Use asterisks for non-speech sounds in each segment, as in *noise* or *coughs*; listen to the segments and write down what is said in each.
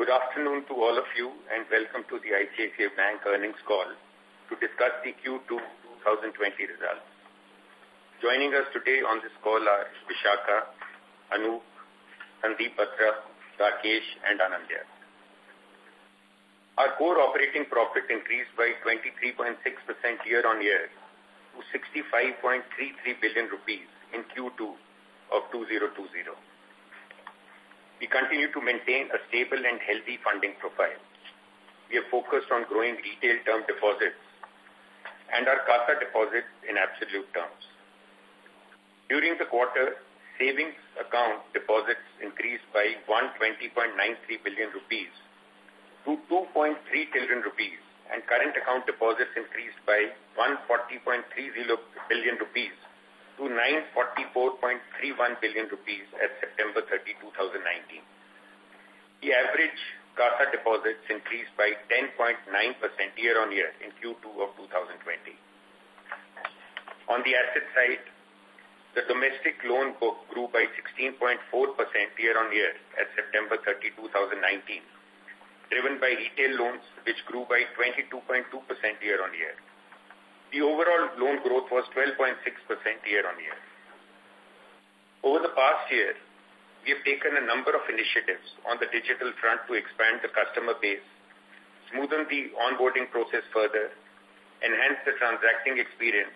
Good afternoon to all of you and welcome to the ICICI Bank earnings call to discuss the Q2 2020 results. Joining us today on this call are Vishakha, Anup, Sandeep Batra, Rakesh and Anindya. Our core operating profit increased by 23.6% year-on-year to 65.33 billion rupees in Q2 of 2020. We continue to maintain a stable and healthy funding profile. We are focused on growing retail term deposits and our CASA deposits in absolute terms. During the quarter, savings account deposits increased by 120.93 billion rupees to 2.3 trillion rupees and current account deposits increased by 140.30 billion rupees to 944.31 billion rupees at September 30, 2019. The average CASA deposits increased by 10.9% year-on-year in Q2 of 2020. On the asset side, the domestic loan book grew by 16.4% year-on-year at September 30, 2019, driven by retail loans which grew by 22.2% year-on-year. The overall loan growth was 12.6% year-on-year. Over the past year, we have taken a number of initiatives on the digital front to expand the customer base, smoothen the onboarding process further, enhance the transacting experience,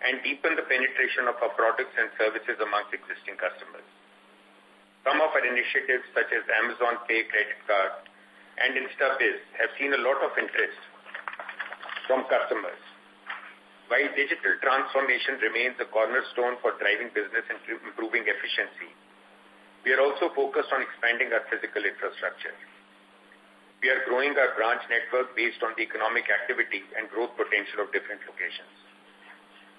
and deepen the penetration of our products and services amongst existing customers. Some of our initiatives such as Amazon Pay credit card and InstaBiz have seen a lot of interest from customers. While digital transformation remains a cornerstone for driving business and improving efficiency, we are also focused on expanding our physical infrastructure. We are growing our branch network based on the economic activity and growth potential of different locations.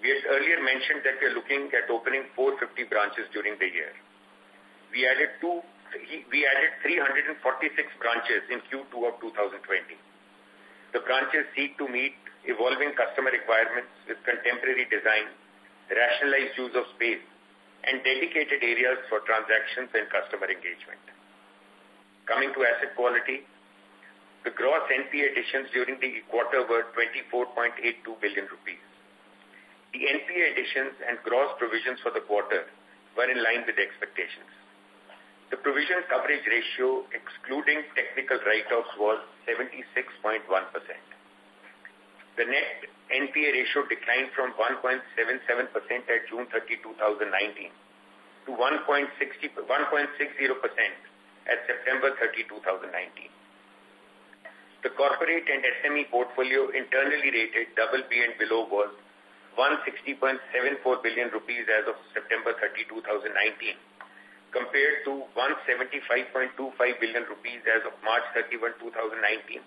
We had earlier mentioned that we are looking at opening 450 branches during the year. We added two, we added 346 branches in Q2 of 2020. The branches seek to meet evolving customer requirements with contemporary design, rationalized use of space, and dedicated areas for transactions and customer engagement. Coming to asset quality, the gross NPA additions during the quarter were 24.82 billion rupees. The NPA additions and gross provisions for the quarter were in line with expectations. The provision coverage ratio, excluding technical write-offs, was 76.1%. The net NPA ratio declined from 1.77% at June 30, 2019 to 1.60% at September 30, 2019. The corporate and SME portfolio internally rated double B and below was 160.74 billion rupees as of September 30, 2019, compared to 175.25 billion rupees as of March 31, 2019,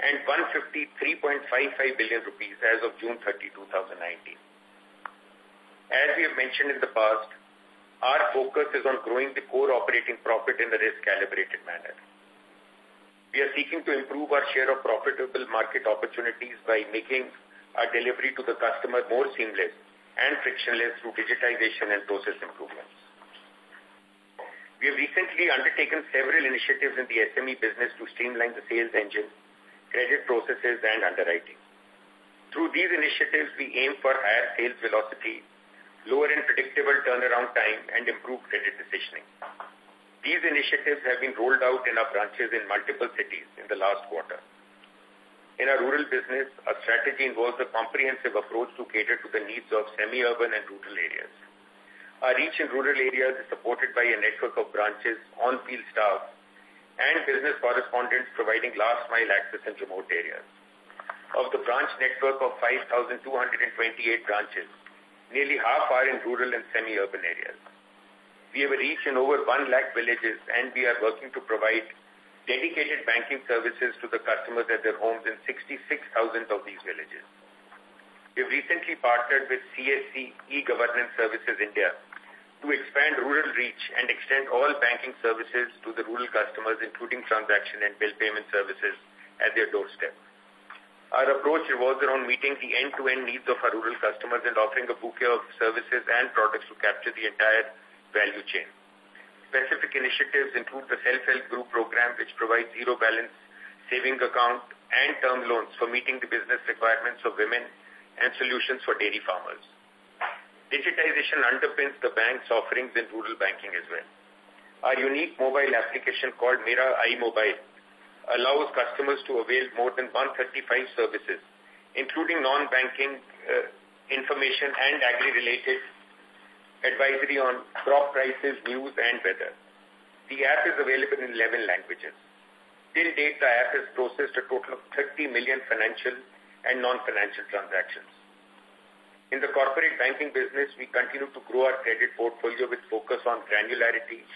and 153.55 billion rupees as of June 30, 2019. As we have mentioned in the past, our focus is on growing the core operating profit in a risk-calibrated manner. We are seeking to improve our share of profitable market opportunities by making our delivery to the customer more seamless and frictionless through digitization and process improvements. We have recently undertaken several initiatives in the SME business to streamline the sales engine, credit processes, and underwriting. Through these initiatives, we aim for higher sales velocity, lower and predictable turnaround time, and improved credit decisioning. These initiatives have been rolled out in our branches in multiple cities in the last quarter. In our rural business, our strategy involves a comprehensive approach to cater to the needs of semi-urban and rural areas. Our reach in rural areas is supported by a network of branches, on-field staff, and business correspondents providing last-mile access in remote areas. Of the branch network of 5,228 branches, nearly half are in rural and semi-urban areas. We have a reach in over 1 lakh villages and we are working to provide dedicated banking services to the customers at their homes in 66,000 of these villages. We have recently partnered with CSC E-Governance Services India to expand rural reach and extend all banking services to the rural customers, including transaction and bill payment services at their doorstep. Our approach revolves around meeting the end-to-end -end needs of our rural customers and offering a bouquet of services and products to capture the entire value chain. Specific initiatives include the Self-Help Group program, which provides zero balance saving account and term loans for meeting the business requirements of women and solutions for dairy farmers. Digitization underpins the bank's offerings in rural banking as well. Our unique mobile application called Mera iMobile allows customers to avail more than 135 services, including non-banking uh, information and agri-related advisory on crop prices, news, and weather. The app is available in 11 languages. Till date, the app has processed a total of 30 million financial and non-financial transactions. In the corporate banking business, we continue to grow our credit portfolio with focus on granularity,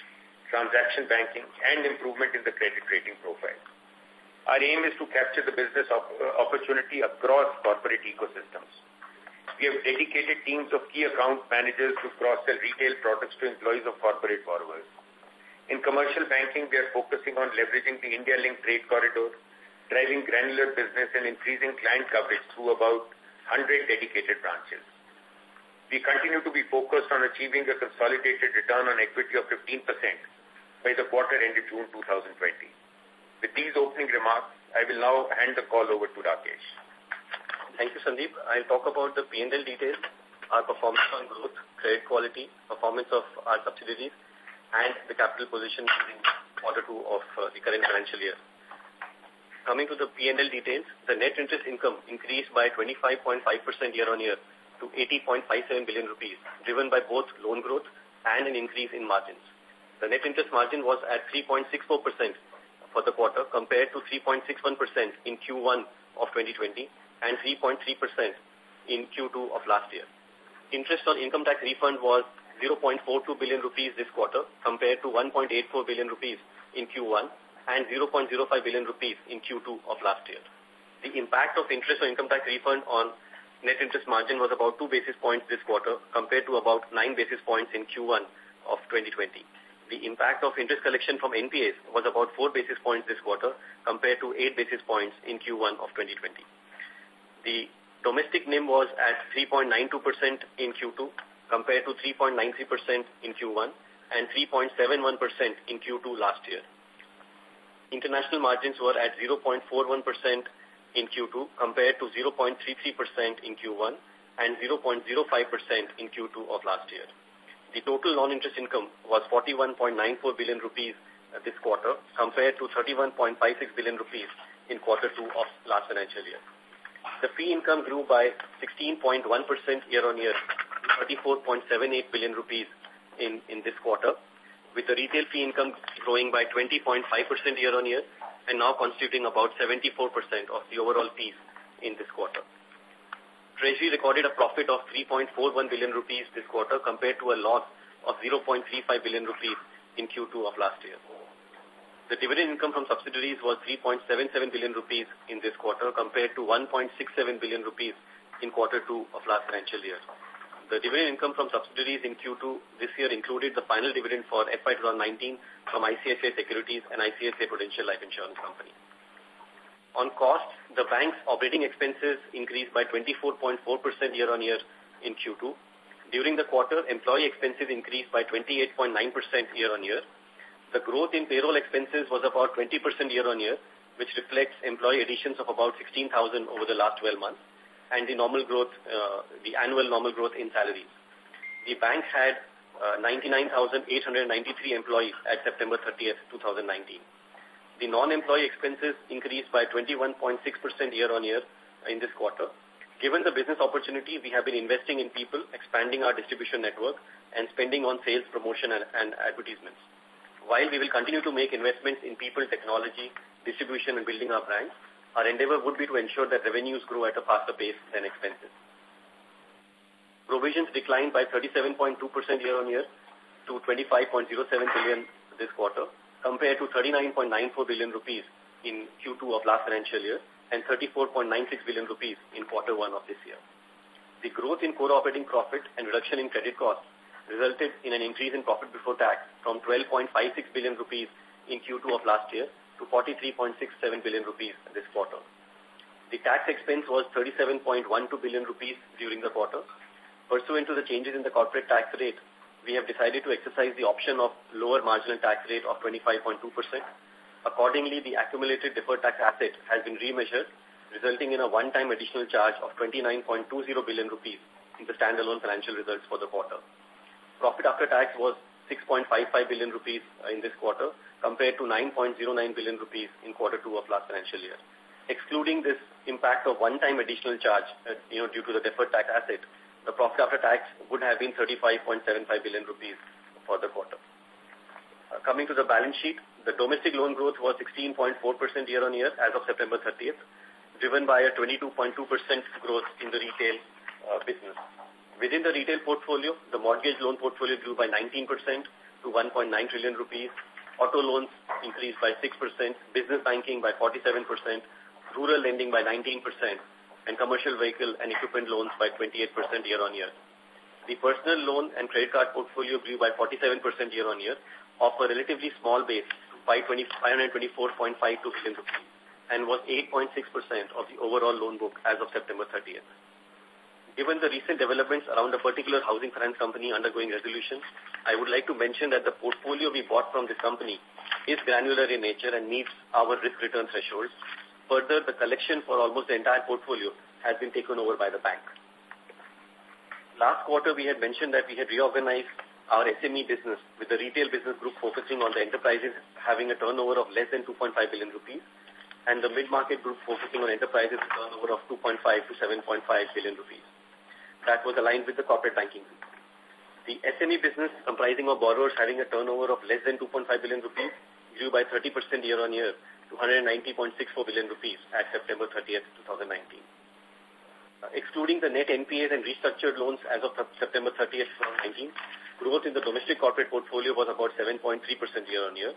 transaction banking, and improvement in the credit rating profile. Our aim is to capture the business op opportunity across corporate ecosystems. We have dedicated teams of key account managers to cross-sell retail products to employees of corporate borrowers. In commercial banking, we are focusing on leveraging the India-linked trade corridor, driving granular business and increasing client coverage through about 100 dedicated branches. We continue to be focused on achieving a consolidated return on equity of 15% by the quarter ended June 2020. With these opening remarks, I will now hand the call over to Rakesh. Thank you, Sandeep. I'll talk about the P&L details, our performance on growth, credit quality, performance of our subsidiaries, and the capital position in quarter two of uh, the current financial year. Coming to the P&L details, the net interest income increased by 25.5% year-on-year to 80.57 billion rupees, driven by both loan growth and an increase in margins. The net interest margin was at 3.64% for the quarter compared to 3.61% in Q1 of 2020 and 3.3% in Q2 of last year. Interest on income tax refund was 0.42 billion rupees this quarter compared to 1.84 billion rupees in Q1 and 0.05 billion rupees in Q2 of last year. The impact of interest on income tax refund on net interest margin was about 2 basis points this quarter compared to about 9 basis points in Q1 of 2020. The impact of interest collection from NPAs was about 4 basis points this quarter compared to 8 basis points in Q1 of 2020. The domestic NIM was at 3.92% in Q2 compared to 3.93% in Q1 and 3.71% in Q2 last year. International margins were at 0.41% in Q2 compared to 0.33% in Q1 and 0.05% in Q2 of last year. The total non-interest income was 41.94 billion rupees uh, this quarter compared to 31.56 billion rupees in quarter two of last financial year. The fee income grew by 16.1% year-on-year to 34.78 billion rupees in, in this quarter, with the retail fee income growing by 20.5% year-on-year and now constituting about 74% of the overall fees in this quarter. Treasury recorded a profit of 3.41 billion rupees this quarter compared to a loss of 0.35 billion rupees in Q2 of last year. The dividend income from subsidiaries was 3.77 billion rupees in this quarter compared to 1.67 billion rupees in quarter two of last financial year. The dividend income from subsidiaries in Q2 this year included the final dividend for FY 2019 from ICICI Securities and ICICI Prudential Life Insurance Company. On costs, the bank's operating expenses increased by 24.4% year-on-year in Q2. During the quarter, employee expenses increased by 28.9% year-on-year the growth in payroll expenses was about 20% year-on-year, which reflects employee additions of about 16,000 over the last 12 months, and the normal growth, uh, the annual normal growth in salaries. The bank had uh, 99,893 employees at September 30th, 2019. The non-employee expenses increased by 21.6% year-on-year in this quarter. Given the business opportunity, we have been investing in people, expanding our distribution network, and spending on sales, promotion, and, and advertisements. While we will continue to make investments in people, technology, distribution, and building our brand, our endeavor would be to ensure that revenues grow at a faster pace than expenses. Provisions declined by 37.2% year-on-year to 25.07 billion this quarter, compared to 39.94 billion rupees in Q2 of last financial year and 34.96 billion rupees in quarter one of this year. The growth in core operating profit and reduction in credit costs resulted in an increase in profit before tax from 12.56 billion rupees in Q2 of last year to 43.67 billion rupees this quarter. The tax expense was 37.12 billion rupees during the quarter. Pursuant to the changes in the corporate tax rate, we have decided to exercise the option of lower marginal tax rate of 25.2%. Accordingly, the accumulated deferred tax asset has been remeasured, resulting in a one-time additional charge of 29.20 billion rupees in the standalone financial results for the quarter. Profit after tax was 6.55 billion rupees uh, in this quarter compared to 9.09 billion rupees in quarter two of last financial year. Excluding this impact of one-time additional charge, uh, you know, due to the deferred tax asset, the profit after tax would have been 35.75 billion rupees for the quarter. Uh, coming to the balance sheet, the domestic loan growth was 16.4% year-on-year as of September 30th, driven by a 22.2% growth in the retail uh, business. Within the retail portfolio, the mortgage loan portfolio grew by 19% to 1.9 trillion rupees, auto loans increased by 6%, business banking by 47%, rural lending by 19%, and commercial vehicle and equipment loans by 28% year-on-year. The personal loan and credit card portfolio grew by 47% year-on-year, off a relatively small base to 524.52 billion rupees, and was 8.6% of the overall loan book as of September 30th. Given the recent developments around a particular housing finance company undergoing resolution, I would like to mention that the portfolio we bought from this company is granular in nature and meets our risk-return thresholds. Further, the collection for almost the entire portfolio has been taken over by the bank. Last quarter, we had mentioned that we had reorganized our SME business with the retail business group focusing on the enterprises having a turnover of less than 2.5 billion rupees and the mid-market group focusing on enterprises with turnover of 2.5 to 7.5 billion rupees that was aligned with the corporate banking. The SME business, comprising of borrowers having a turnover of less than 2.5 billion rupees, grew by 30% year-on-year to 190.64 billion rupees at September 30th, 2019. Uh, excluding the net NPAs and restructured loans as of September 30th, 2019, growth in the domestic corporate portfolio was about 7.3% year-on-year.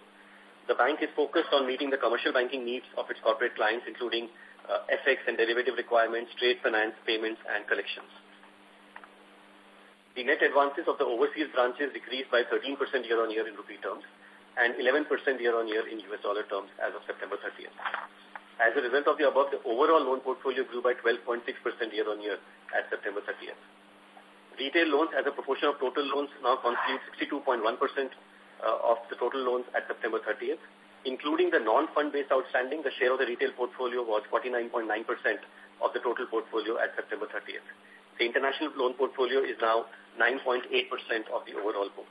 The bank is focused on meeting the commercial banking needs of its corporate clients, including uh, FX and derivative requirements, trade finance, payments, and collections. The net advances of the overseas branches decreased by 13% year-on-year in rupee terms and 11% year-on-year in US dollar terms as of September 30th. As a result of the above, the overall loan portfolio grew by 12.6% year-on-year at September 30th. Retail loans as a proportion of total loans now constitute 62.1% uh, of the total loans at September 30th. Including the non-fund-based outstanding, the share of the retail portfolio was 49.9% of the total portfolio at September 30th. The international loan portfolio is now 9.8% of the overall book.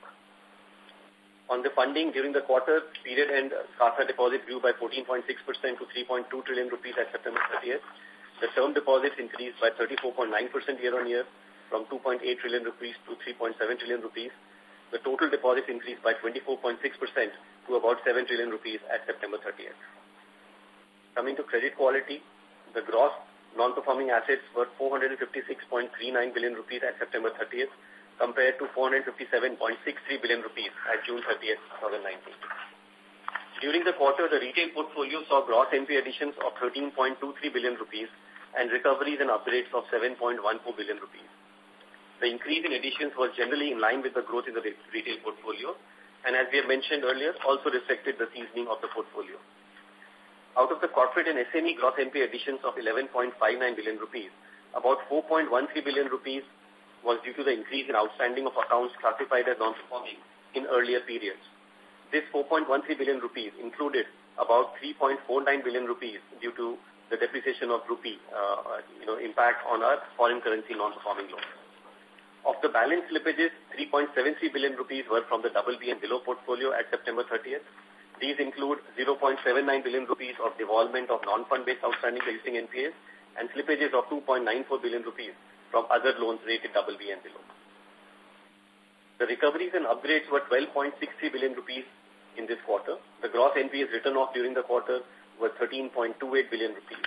On the funding during the quarter, period end CASA deposit grew by 14.6% to 3.2 trillion rupees at September 30th. The term deposits increased by 34.9% year-on-year from 2.8 trillion rupees to 3.7 trillion rupees. The total deposits increased by 24.6% to about 7 trillion rupees at September 30th. Coming to credit quality, the gross non-performing assets were 456.39 billion rupees at September 30th compared to 457.63 billion rupees at June 30th, 2019. During the quarter, the retail portfolio saw gross NP additions of 13.23 billion rupees and recoveries and upgrades of 7.14 billion rupees. The increase in additions was generally in line with the growth in the retail portfolio and as we have mentioned earlier, also reflected the seasoning of the portfolio. Out of the corporate and SME gross NP additions of 11.59 billion rupees, about 4.13 billion rupees was due to the increase in outstanding of accounts classified as non-performing in earlier periods. This 4.13 billion rupees included about 3.49 billion rupees due to the depreciation of rupee, uh, you know, impact on our foreign currency non-performing loans. Of the balance slippages, 3.73 billion rupees were from the double B and below portfolio at September 30th, these include 0.79 billion rupees of devolvement of non-fund-based outstanding existing NPAs and slippages of 2.94 billion rupees from other loans rated BB and below. The recoveries and upgrades were 12.63 billion rupees in this quarter. The gross NPAs written off during the quarter were 13.28 billion rupees.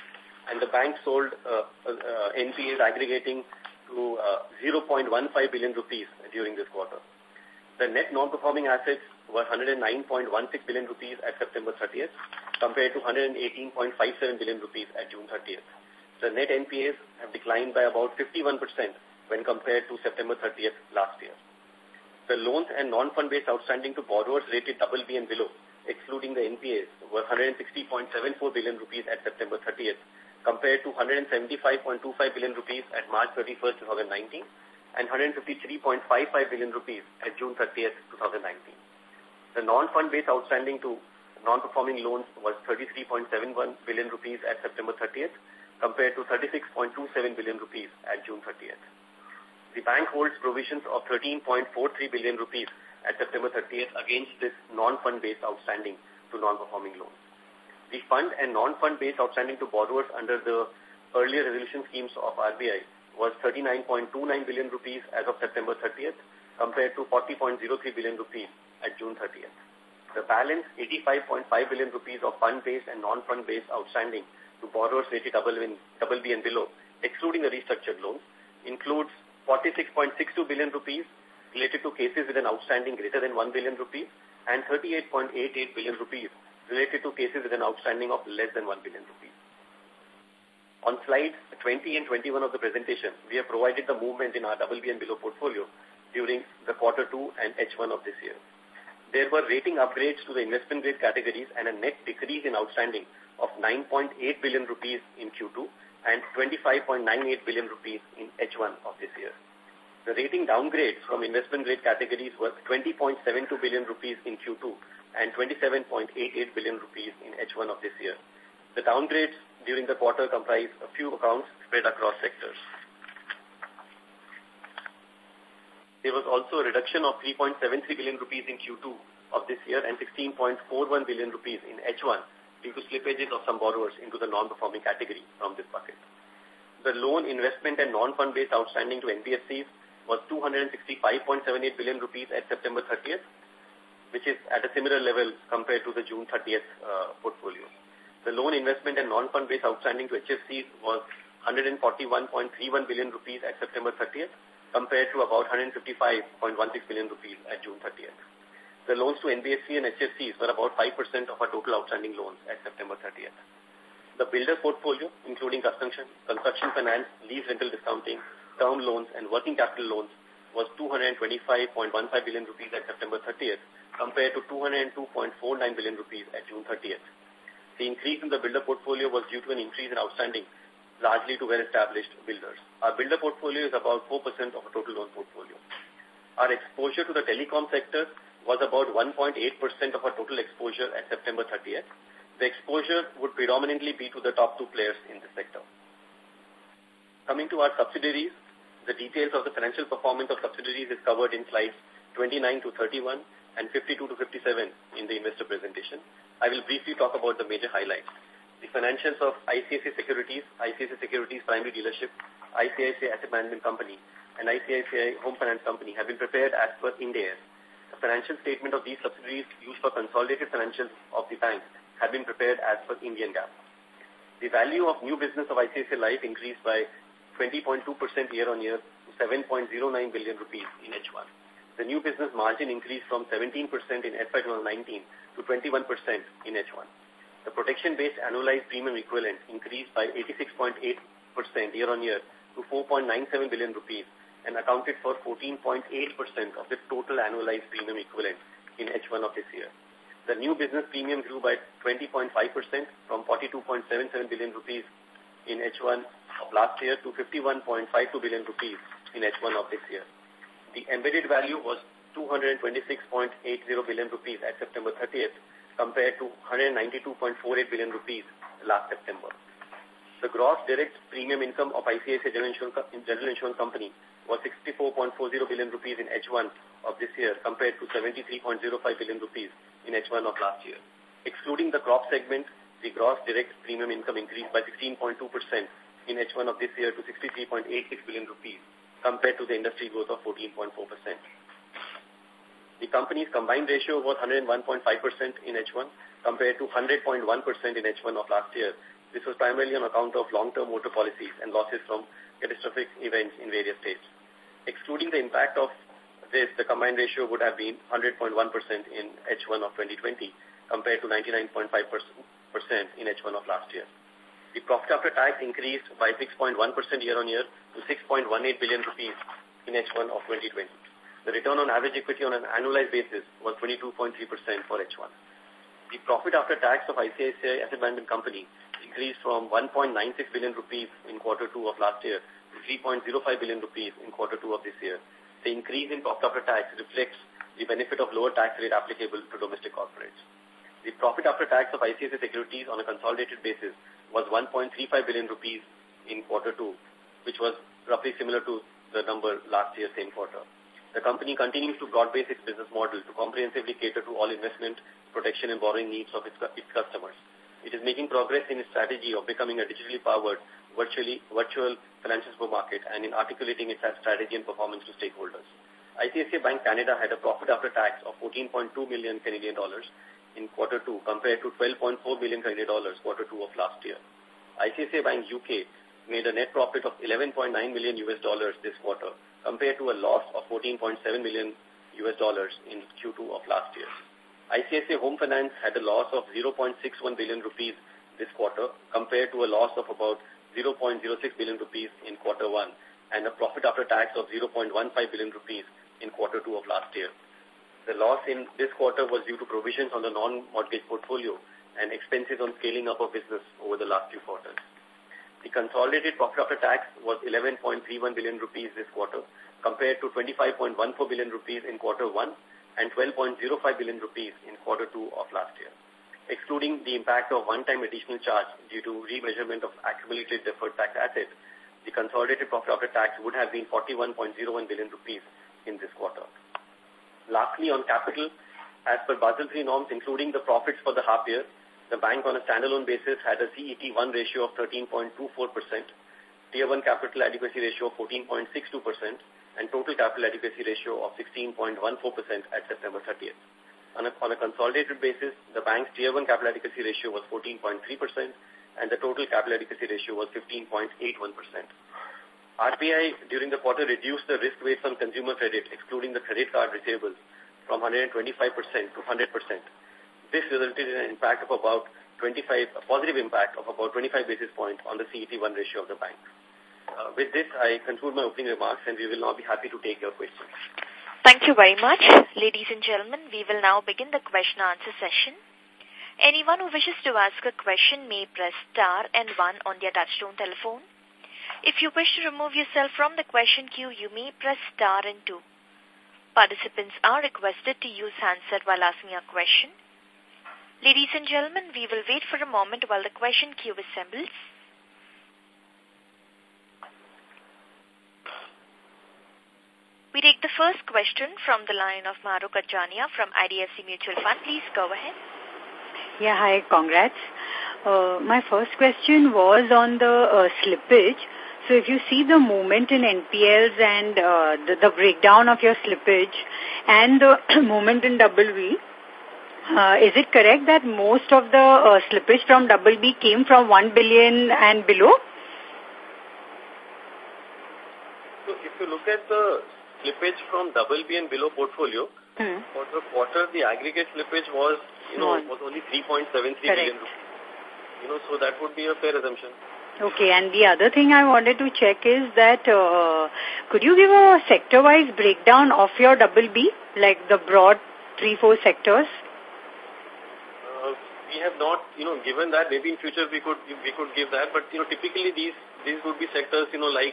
And the bank sold uh, uh, NPAs aggregating to uh, 0.15 billion rupees during this quarter. The net non-performing assets were 109.16 billion rupees at September 30th compared to 118.57 billion rupees at June 30th. The net NPAs have declined by about 51% when compared to September 30th last year. The loans and non-fund-based outstanding to borrowers rated double B and below, excluding the NPAs, were 160.74 billion rupees at September 30th compared to 175.25 billion rupees at March 31st, 2019 and 153.55 billion rupees at June 30th, 2019. The non-fund based outstanding to non-performing loans was 33.71 billion rupees at September 30th compared to 36.27 billion rupees at June 30th. The bank holds provisions of 13.43 billion rupees at September 30th against this non-fund based outstanding to non-performing loans. The fund and non-fund based outstanding to borrowers under the earlier resolution schemes of RBI was 39.29 billion rupees as of September 30th compared to 40.03 billion rupees at June 30th. The balance 85.5 billion rupees of fund-based and non-fund-based outstanding to borrowers rated double B and below, excluding the restructured loans, includes 46.62 billion rupees related to cases with an outstanding greater than 1 billion rupees and 38.88 billion rupees related to cases with an outstanding of less than 1 billion rupees. On slides 20 and 21 of the presentation, we have provided the movement in our BB and below portfolio during the quarter two and H1 of this year. There were rating upgrades to the investment grade categories and a net decrease in outstanding of 9.8 billion rupees in Q2 and 25.98 billion rupees in H1 of this year. The rating downgrades from investment grade categories were 20.72 billion rupees in Q2 and 27.88 billion rupees in H1 of this year. The downgrades during the quarter comprise a few accounts spread across sectors. There was also a reduction of 3.73 billion rupees in Q2 of this year and 16.41 billion rupees in H1 due to slippages of some borrowers into the non-performing category from this bucket. The loan investment and non-fund based outstanding to NBFCs was 265.78 billion rupees at September 30th, which is at a similar level compared to the June 30th uh, portfolio. The loan investment and non-fund based outstanding to HFCs was 141.31 billion rupees at September 30th compared to about 155.16 billion rupees at June 30th. The loans to NBFC and HFCs were about 5% of our total outstanding loans at September 30th. The builder portfolio, including construction, construction finance, lease rental discounting, term loans, and working capital loans, was 225.15 billion rupees at September 30th compared to 202.49 billion rupees at June 30th. The increase in the builder portfolio was due to an increase in outstanding, largely to well-established builders. Our builder portfolio is about 4% of our total loan portfolio. Our exposure to the telecom sector was about 1.8% of our total exposure at September 30th. The exposure would predominantly be to the top two players in the sector. Coming to our subsidiaries, the details of the financial performance of subsidiaries is covered in slides 29 to 31 and 52 to 57 in the investor presentation. I will briefly talk about the major highlights. The financials of ICICI Securities, ICICI Securities Primary Dealership, ICICI Asset Management Company, and ICICI Home Finance Company have been prepared as per Ind AS. The financial statement of these subsidiaries used for consolidated financials of the bank have been prepared as per Indian GAAP. The value of new business of ICICI Life increased by 20.2% year-on-year to 7.09 billion rupees in H1. The new business margin increased from 17% in FY 2019 to 21% in H1. The protection-based annualized premium equivalent increased by 86.8% year-on-year to 4.97 billion rupees and accounted for 14.8% of the total annualized premium equivalent in H1 of this year. The new business premium grew by 20.5% from 42.77 billion rupees in H1 of last year to 51.52 billion rupees in H1 of this year. The embedded value was 226.80 billion rupees at September 30th compared to 192.48 billion rupees last September. The gross direct premium income of ICICI General Insurance, General Insurance Company was 64.40 billion rupees in H1 of this year compared to 73.05 billion rupees in H1 of last year. Excluding the crop segment, the gross direct premium income increased by 16.2% in H1 of this year to 63.86 billion rupees compared to the industry growth of 14.4%. The company's combined ratio was 101.5% in H1 compared to 100.1% in H1 of last year. This was primarily on account of long-term motor policies and losses from catastrophic events in various states. Excluding the impact of this, the combined ratio would have been 100.1% in H1 of 2020 compared to 99.5% in H1 of last year. The profit after tax increased by 6.1% year-on-year to 6.18 billion rupees in H1 of 2020. The return on average equity on an annualized basis was 22.3% for H1. The profit after tax of ICICI Asset Management Company increased from 1.96 billion rupees in quarter two of last year to 3.05 billion rupees in quarter two of this year. The increase in profit after tax reflects the benefit of lower tax rate applicable to domestic corporates. The profit after tax of ICICI Securities on a consolidated basis was 1.35 billion rupees in quarter two, which was roughly similar to the number last year, same quarter. The company continues to broad-base its business model to comprehensively cater to all investment, protection and borrowing needs of its, its customers. It is making progress in its strategy of becoming a digitally powered, virtually virtual financial supermarket and in articulating its strategy and performance to stakeholders. ICICI Bank Canada had a profit after tax of 14.2 million Canadian dollars in quarter two compared to 12.4 million Canadian dollars quarter two of last year. ICICI Bank UK made a net profit of 11.9 million US dollars this quarter compared to a loss of 14.7 million US dollars in Q2 of last year. ICICI Home Finance had a loss of 0.61 billion rupees this quarter compared to a loss of about 0.06 billion rupees in quarter one and a profit after tax of 0.15 billion rupees in quarter two of last year. The loss in this quarter was due to provisions on the non-mortgage portfolio and expenses on scaling up of business over the last few quarters. The consolidated profit after tax was 11.31 billion rupees this quarter compared to 25.14 billion rupees in quarter one and 12.05 billion rupees in quarter two of last year. Excluding the impact of one-time additional charge due to remeasurement of accumulated deferred tax assets, the consolidated profit after tax would have been 41.01 billion rupees in this quarter. Lastly, on capital, as per Basel III norms, including the profits for the half year, the bank on a standalone basis had a CET1 ratio of 13.24%, Tier 1 capital adequacy ratio of 14.62%, and total capital adequacy ratio of 16.14% at September 30th. On a, on a consolidated basis, the bank's Tier 1 capital adequacy ratio was 14.3% and the total capital adequacy ratio was 15.81%. RBI during the quarter reduced the risk weights on consumer credit, excluding the credit card receivables, from 125% to 100%. This resulted in an impact of about 25, a positive impact of about 25 basis points on the CET1 ratio of the bank. Uh, with this, I conclude my opening remarks and we will now be happy to take your questions. Thank you very much. Ladies and gentlemen, we will now begin the question answer session. Anyone who wishes to ask a question may press star and one on their touchtone telephone. If you wish to remove yourself from the question queue, you may press star and two. Participants are requested to use handset while asking a question. Ladies and gentlemen, we will wait for a moment while the question queue assembles. We take the first question from the line of Mahrukh Adajania from IDFC Mutual Fund. Please go ahead. Yeah, hi, congrats. Uh, my first question was on the uh, slippage. So if you see the movement in NPLs and uh, the, the breakdown of your slippage and the *clears throat* movement in double B, uh, is it correct that most of the uh, slippage from double B came from 1 billion and below? So if you look at the slippage from double B and below portfolio, hmm. for the quarter, the aggregate slippage was, you know, was only 3.73 billion rupees. You know, so that would be a fair assumption. Okay, and the other thing I wanted to check is that uh, could you give a sector-wise breakdown of your double B, like the broad three, four sectors? Uh, we have not, you know, given that. Maybe in future we could we could give that, but you know, typically these these would be sectors, you know, like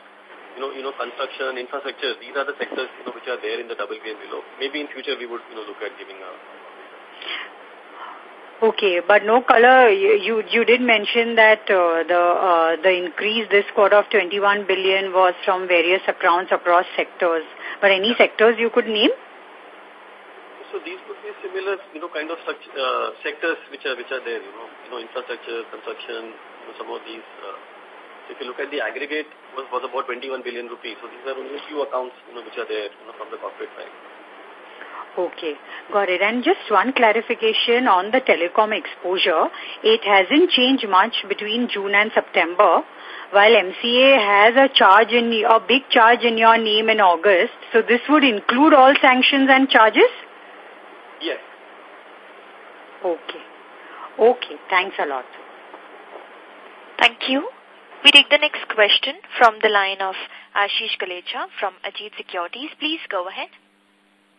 you know, you know, construction, infrastructure, these are the sectors, you know, which are there in the double B and below. Maybe in future we would, you know, look at giving a... Okay, but no color. You you did mention that uh, the uh, the increase this quarter of 21 billion was from various accounts across sectors. But any sectors you could name? So these would be similar, you know, kind of such, uh, sectors which are which are there. You know, you know, infrastructure, construction, you know, some of these. Uh, if you look at the aggregate, was, was about 21 billion rupees. So these are only a few accounts, you know, which are there you know, from the corporate side. Okay, got it. And just one clarification on the telecom exposure. It hasn't changed much between June and September, while MCA has a charge in a big charge in your name in August. So this would include all sanctions and charges? Yes. Okay. Okay, thanks a lot. Thank you. We take the next question from the line of Ashish Kalecha from Ajit Securities. Please go ahead.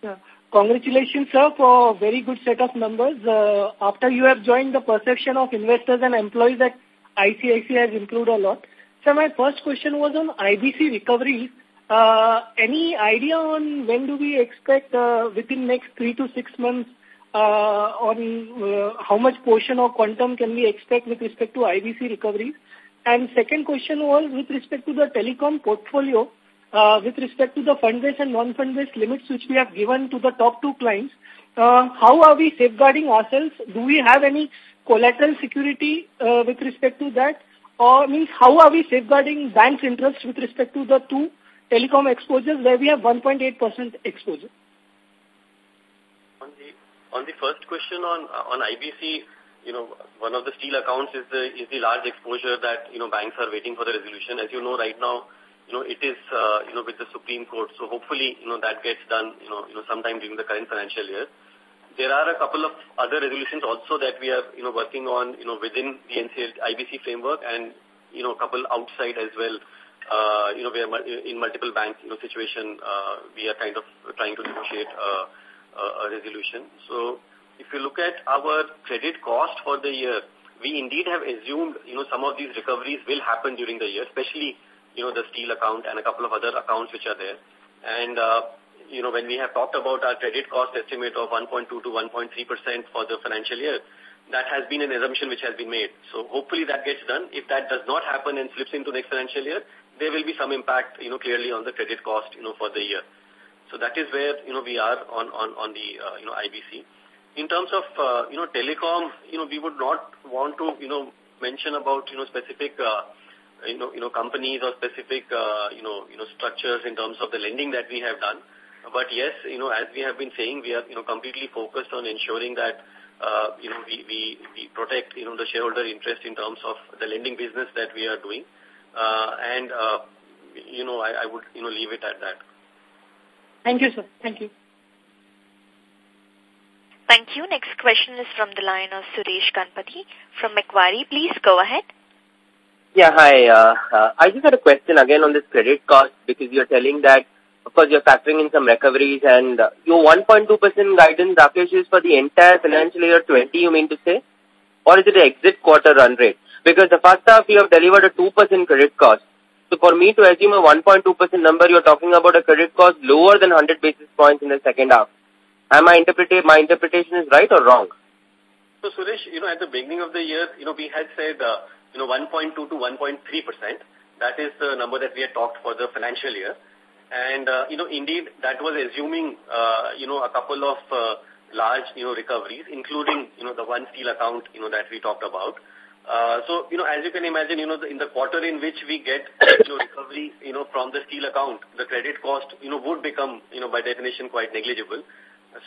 Yeah. Congratulations, sir, for a very good set of numbers. Uh, after you have joined, the perception of investors and employees at ICICI has improved a lot. So my first question was on IBC recoveries. Uh, any idea on when do we expect uh, within next three to six months uh, on uh, how much portion or quantum can we expect with respect to IBC recoveries? And second question was with respect to the telecom portfolio, uh, with respect to the fund-based and non-fund-based limits which we have given to the top two clients, uh, how are we safeguarding ourselves? Do we have any collateral security uh, with respect to that? Or means how are we safeguarding bank's interest with respect to the two telecom exposures where we have 1.8% exposure? On the, on the first question on, on IBC, you know, one of the steel accounts is the, is the large exposure that, you know, banks are waiting for the resolution. As you know, right now, you know, it is, uh, you know, with the Supreme Court. So hopefully, you know, that gets done, you know, you know, sometime during the current financial year. There are a couple of other resolutions also that we are, you know, working on, you know, within the NCLT IBC framework and, you know, a couple outside as well. Uh, you know, we are in multiple banks, you know, situation, uh, we are kind of trying to negotiate uh, a resolution. So if you look at our credit cost for the year, we indeed have assumed, you know, some of these recoveries will happen during the year, especially you know, the steel account and a couple of other accounts which are there. And, uh, you know, when we have talked about our credit cost estimate of 1.2 to 1.3% for the financial year, that has been an assumption which has been made. So hopefully that gets done. If that does not happen and slips into next financial year, there will be some impact, you know, clearly on the credit cost, you know, for the year. So that is where, you know, we are on, on, on the, uh, you know, IBC. In terms of, uh, you know, telecom, you know, we would not want to, you know, mention about, you know, specific, uh, you know, you know, companies or specific, uh, you know, you know, structures in terms of the lending that we have done. But yes, you know, as we have been saying, we are, you know, completely focused on ensuring that, uh, you know, we, we, we protect, you know, the shareholder interest in terms of the lending business that we are doing. Uh, and, uh, you know, I, I would, you know, leave it at that. Thank you, sir. Thank you. Thank you. Next question is from the line of Suresh Ganapathy from Macquarie. Please go ahead. Yeah, hi. Uh, uh, I just had a question again on this credit cost because you're telling that, of course, you're factoring in some recoveries and uh, your 1.2% guidance, Rakesh, is for the entire financial year 20, you mean to say? Or is it an exit quarter run rate? Because the first half you have delivered a 2% credit cost. So for me to assume a 1.2% number, you're talking about a credit cost lower than 100 basis points in the second half. Am I interpreting, my interpretation is right or wrong? So Suresh, you know, at the beginning of the year, you know, we had said, uh, you know, 1.2 to 1.3 percent. That is the number that we had talked for the financial year. And, uh, you know, indeed, that was assuming, uh, you know, a couple of uh, large, you know, recoveries, including, you know, the one steel account, you know, that we talked about. Uh, so, you know, as you can imagine, you know, the, in the quarter in which we get, you know, recovery, you know, from the steel account, the credit cost, you know, would become, you know, by definition quite negligible.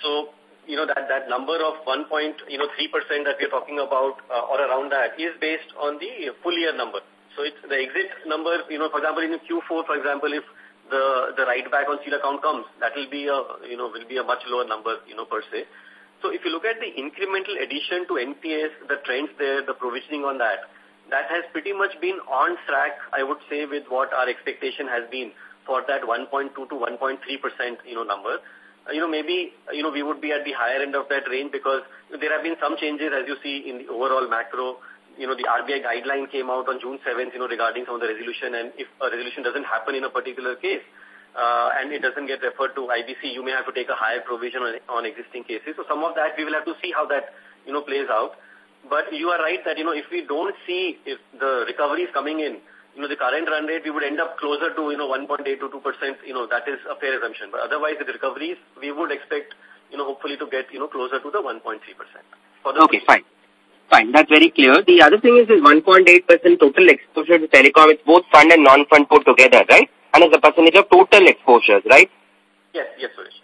So, you know, that, that number of 1.3% you know, that we're talking about uh, or around that is based on the full year number. So it's the exit number, you know, for example, in Q4, for example, if the, the write back on steel account comes, that will be a, you know, will be a much lower number, you know, per se. So if you look at the incremental addition to NPS, the trends there, the provisioning on that, that has pretty much been on track, I would say, with what our expectation has been for that 1.2 to 1.3%, you know, number. You know, maybe, you know, we would be at the higher end of that range because there have been some changes, as you see, in the overall macro. You know, the RBI guideline came out on June 7th, you know, regarding some of the resolution. And if a resolution doesn't happen in a particular case, uh, and it doesn't get referred to IBC, you may have to take a higher provision on, on existing cases. So some of that, we will have to see how that, you know, plays out. But you are right that, you know, if we don't see if the recovery is coming in, you know, the current run rate, we would end up closer to, you know, 1.8 to 2%, you know, that is a fair assumption. But otherwise, with recoveries, we would expect, you know, hopefully to get, you know, closer to the 1.3%. Okay, fine. Fine, that's very clear. The other thing is this 1.8% total exposure to telecom, it's both fund and non-fund put together, right? And as a percentage of total exposures, right? Yes, yes, Suresh.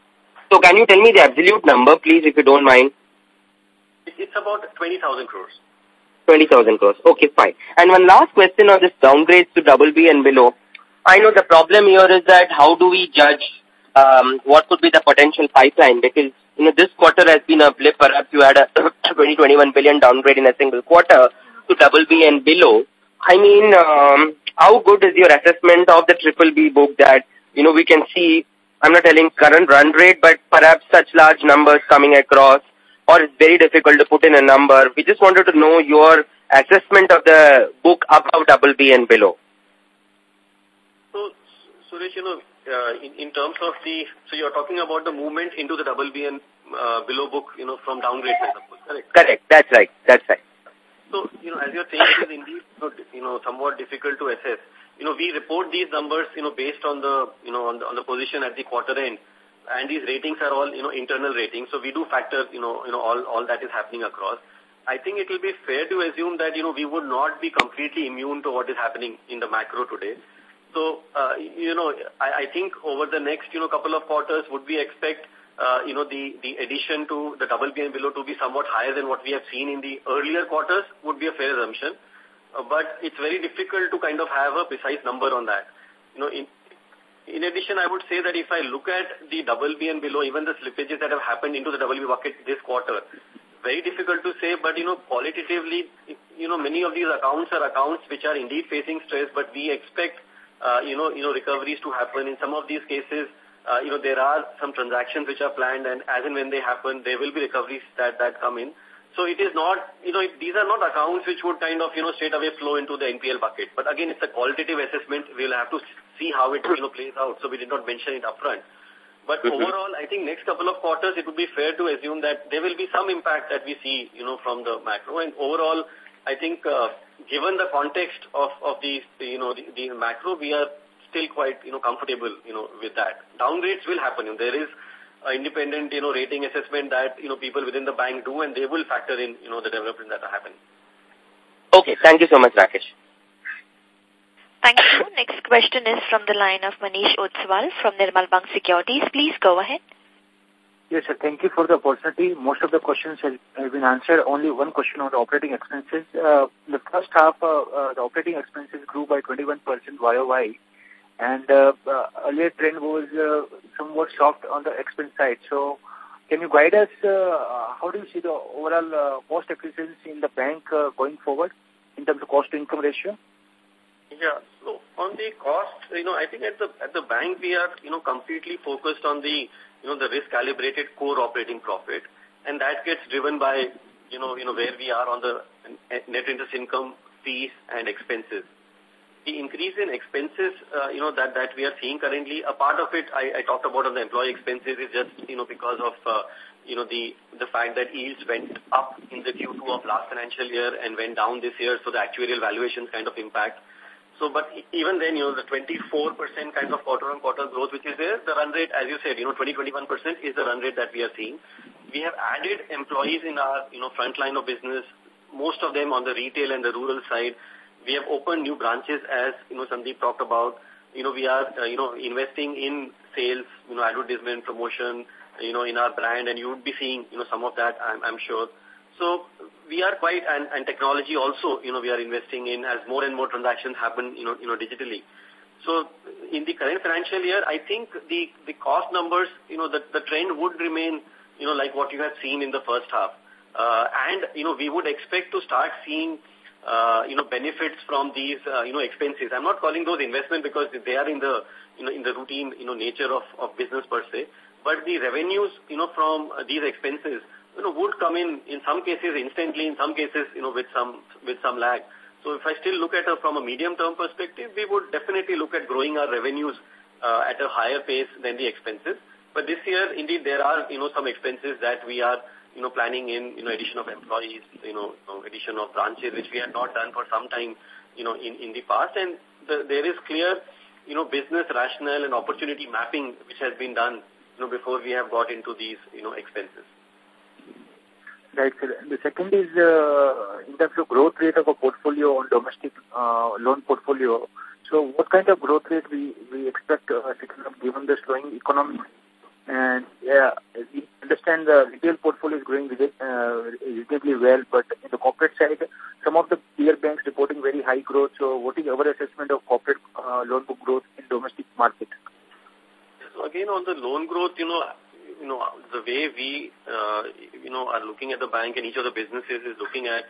So can you tell me the absolute number, please, if you don't mind? It's about 20,000 crores. 20,000 crores. Okay, fine. And one last question on this downgrades to double B and below. I know the problem here is that how do we judge um, what could be the potential pipeline? Because, you know, this quarter has been a blip. Perhaps you had a *coughs* 20, 21 billion downgrade in a single quarter to double B and below. I mean, um, how good is your assessment of the triple B book that, you know, we can see, I'm not telling current run rate, but perhaps such large numbers coming across or it's very difficult to put in a number. We just wanted to know your assessment of the book above double B and below. So, Suresh, you know, uh, in, in terms of the, so you're talking about the movement into the double B and uh, below book, you know, from downgrade, correct? Correct. That's right. That's right. So, you know, as you're saying, it is indeed, you know, somewhat difficult to assess. You know, we report these numbers, you know, based on the, you know, on the, on the position at the quarter end. And these ratings are all, you know, internal ratings. So we do factor, you know, you know, all, all that is happening across. I think it will be fair to assume that, you know, we would not be completely immune to what is happening in the macro today. So, uh, you know, I, I think over the next, you know, couple of quarters, would we expect, uh, you know, the, the addition to the double B and below to be somewhat higher than what we have seen in the earlier quarters would be a fair assumption. Uh, but it's very difficult to kind of have a precise number on that. You know, in, in addition, I would say that if I look at the double B and below, even the slippages that have happened into the double B bucket this quarter, very difficult to say, but, you know, qualitatively, you know, many of these accounts are accounts which are indeed facing stress, but we expect, uh, you know, you know, recoveries to happen. In some of these cases, uh, you know, there are some transactions which are planned, and as and when they happen, there will be recoveries that, that come in. So it is not, you know, these are not accounts which would kind of, you know, straight away flow into the NPL bucket. But again, it's a qualitative assessment. We'll have to see how it, you know, plays out. So we did not mention it upfront. But mm -hmm. overall, I think next couple of quarters, it would be fair to assume that there will be some impact that we see, you know, from the macro. And overall, I think, uh, given the context of, of the, you know, the, the macro, we are still quite, you know, comfortable, you know, with that. Downgrades will happen. And there is independent, you know, rating assessment that, you know, people within the bank do, and they will factor in, you know, the development that are happening. Okay. Thank you so much, Rakesh. Thank you. Next question is from the line of Manish Oswal from Nirmal Bang Securities. Please go ahead. Yes, sir. Thank you for the opportunity. Most of the questions have been answered. Only one question on the operating expenses. Uh, the first half, uh, uh, the operating expenses grew by 21% YOY. And uh, uh, earlier trend was uh, somewhat soft on the expense side. So can you guide us, uh, how do you see the overall uh, cost efficiency in the bank uh, going forward in terms of cost-to-income ratio? Yeah. So on the cost, you know, I think at the at the bank we are, you know, completely focused on the, you know, the risk calibrated core operating profit, and that gets driven by, you know, you know where we are on the net interest income, fees, and expenses. The increase in expenses, uh, you know, that that we are seeing currently, a part of it I, I talked about on the employee expenses is just, you know, because of, uh, you know, the the fact that yields went up in the Q2 of last financial year and went down this year, so the actuarial valuations kind of impact. So, but even then, you know, the 24% kind of quarter-on-quarter growth which is there, the run rate, as you said, you know, 20-21% is the run rate that we are seeing. We have added employees in our, you know, front line of business, most of them on the retail and the rural side. We have opened new branches as, you know, Sandeep talked about. You know, we are, uh, you know, investing in sales, you know, advertisement, promotion, you know, in our brand, and you would be seeing, you know, some of that, I'm, I'm sure. So we are quite, and, and technology also, you know, we are investing in as more and more transactions happen, you know, you know, digitally. So in the current financial year, I think the, the cost numbers, you know, the, the trend would remain, you know, like what you have seen in the first half. Uh, and, you know, we would expect to start seeing, uh, you know, benefits from these, uh, you know, expenses. I'm not calling those investment because they are in the, you know, in the routine, you know, nature of, of business per se. But the revenues, you know, from uh, these expenses you know, would come in, in some cases instantly, in some cases, you know, with some, with some lag. So if I still look at it from a medium-term perspective, we would definitely look at growing our revenues uh, at a higher pace than the expenses. But this year, indeed, there are, you know, some expenses that we are, you know, planning in, you know, addition of employees, you know, addition of branches, which we had not done for some time, you know, in, in the past. And the, there is clear, you know, business rationale and opportunity mapping which has been done, you know, before we have got into these, you know, expenses. Right, sir. The second is uh, in terms of growth rate of a portfolio on domestic uh, loan portfolio. So what kind of growth rate we, we expect uh, given the slowing economy? And yeah, we understand the retail portfolio is growing uh, reasonably well, but in the corporate side, some of the peer banks reporting very high growth. So what is our assessment of corporate uh, loan book growth in domestic market? So again, on the loan growth, you know, you know, the way we, uh, you know, are looking at the bank and each of the businesses is looking at,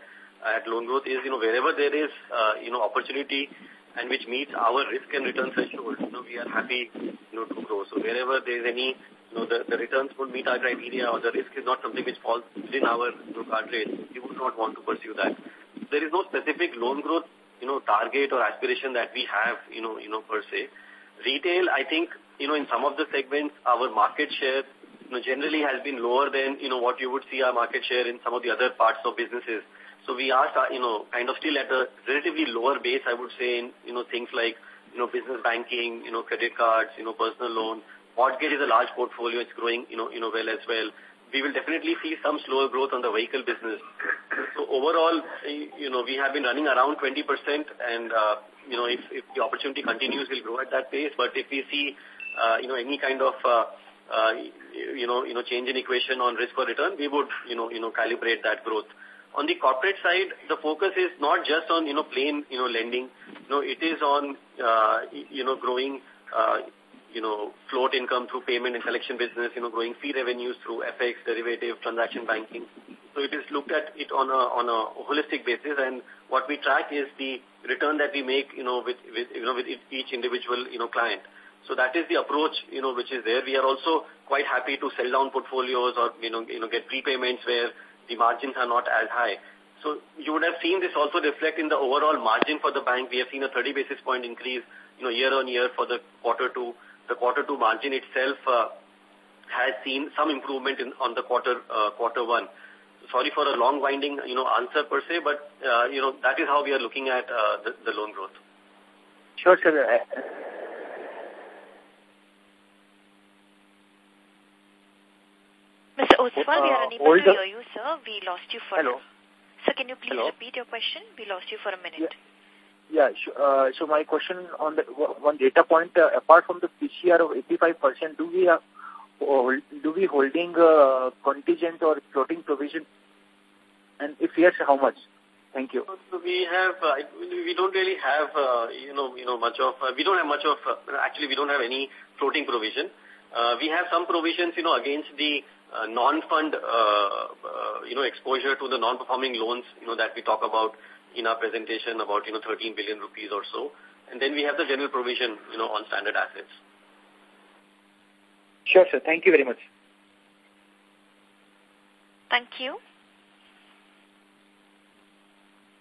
at loan growth is, you know, wherever there is, uh, you know, opportunity and which meets our risk and return threshold, you know, we are happy, you know, to grow. So wherever there is any, you know, the, the returns would meet our criteria or the risk is not something which falls within our you know, we would not want to pursue that. There is no specific loan growth, you know, target or aspiration that we have, you know, you know, per se. Retail, I think, you know, in some of the segments, our market share you know, generally has been lower than, you know, what you would see our market share in some of the other parts of businesses. So we are, you know, kind of still at a relatively lower base, I would say, in, you know, things like, you know, business banking, you know, credit cards, you know, personal loan. Mortgage is a large portfolio. It's growing, you know, you know, well as well. We will definitely see some slower growth on the vehicle business. So overall, you know, we have been running around 20% and, uh, you know, if, if the opportunity continues, we'll grow at that pace. But if we see, uh, you know, any kind of, uh, uh, you know, you know, change in equation on risk or return, we would, you know, you know, calibrate that growth. On the corporate side, the focus is not just on, you know, plain, you know, lending. You know, it is on, uh, you know, growing, uh, you know, float income through payment and collection business, you know, growing fee revenues through FX, derivative, transaction banking. So it is looked at it on a, on a holistic basis and what we track is the return that we make, you know, with, with, you know, with each individual, you know, client. So that is the approach, you know, which is there. We are also quite happy to sell down portfolios or, you know, you know, get prepayments where the margins are not as high. So you would have seen this also reflect in the overall margin for the bank. We have seen a 30 basis point increase, you know, year on year for the quarter two. The quarter two margin itself uh, has seen some improvement in, on the quarter uh, quarter one. Sorry for a long winding, you know, answer per se, but, uh, you know, that is how we are looking at uh, the, the loan growth. Sure, sir. Mr. Oswal, we are unable to hear you, sir. We lost you for... Hello. Sir, can you please Hello? repeat your question? We lost you for a minute. Yeah. Yeah, uh, so my question on the one data point, uh, apart from the PCR of 85%, do we have, do we holding uh, contingent or floating provision? And if yes, how much? Thank you. So we have, uh, we don't really have, uh, you know, you know, much of, uh, we don't have much of, uh, actually we don't have any floating provision. Uh, we have some provisions, you know, against the uh, non-fund, uh, uh, you know, exposure to the non-performing loans, you know, that we talk about in our presentation about, you know, 13 billion rupees or so. And then we have the general provision, you know, on standard assets. Sure, sir. Thank you very much. Thank you.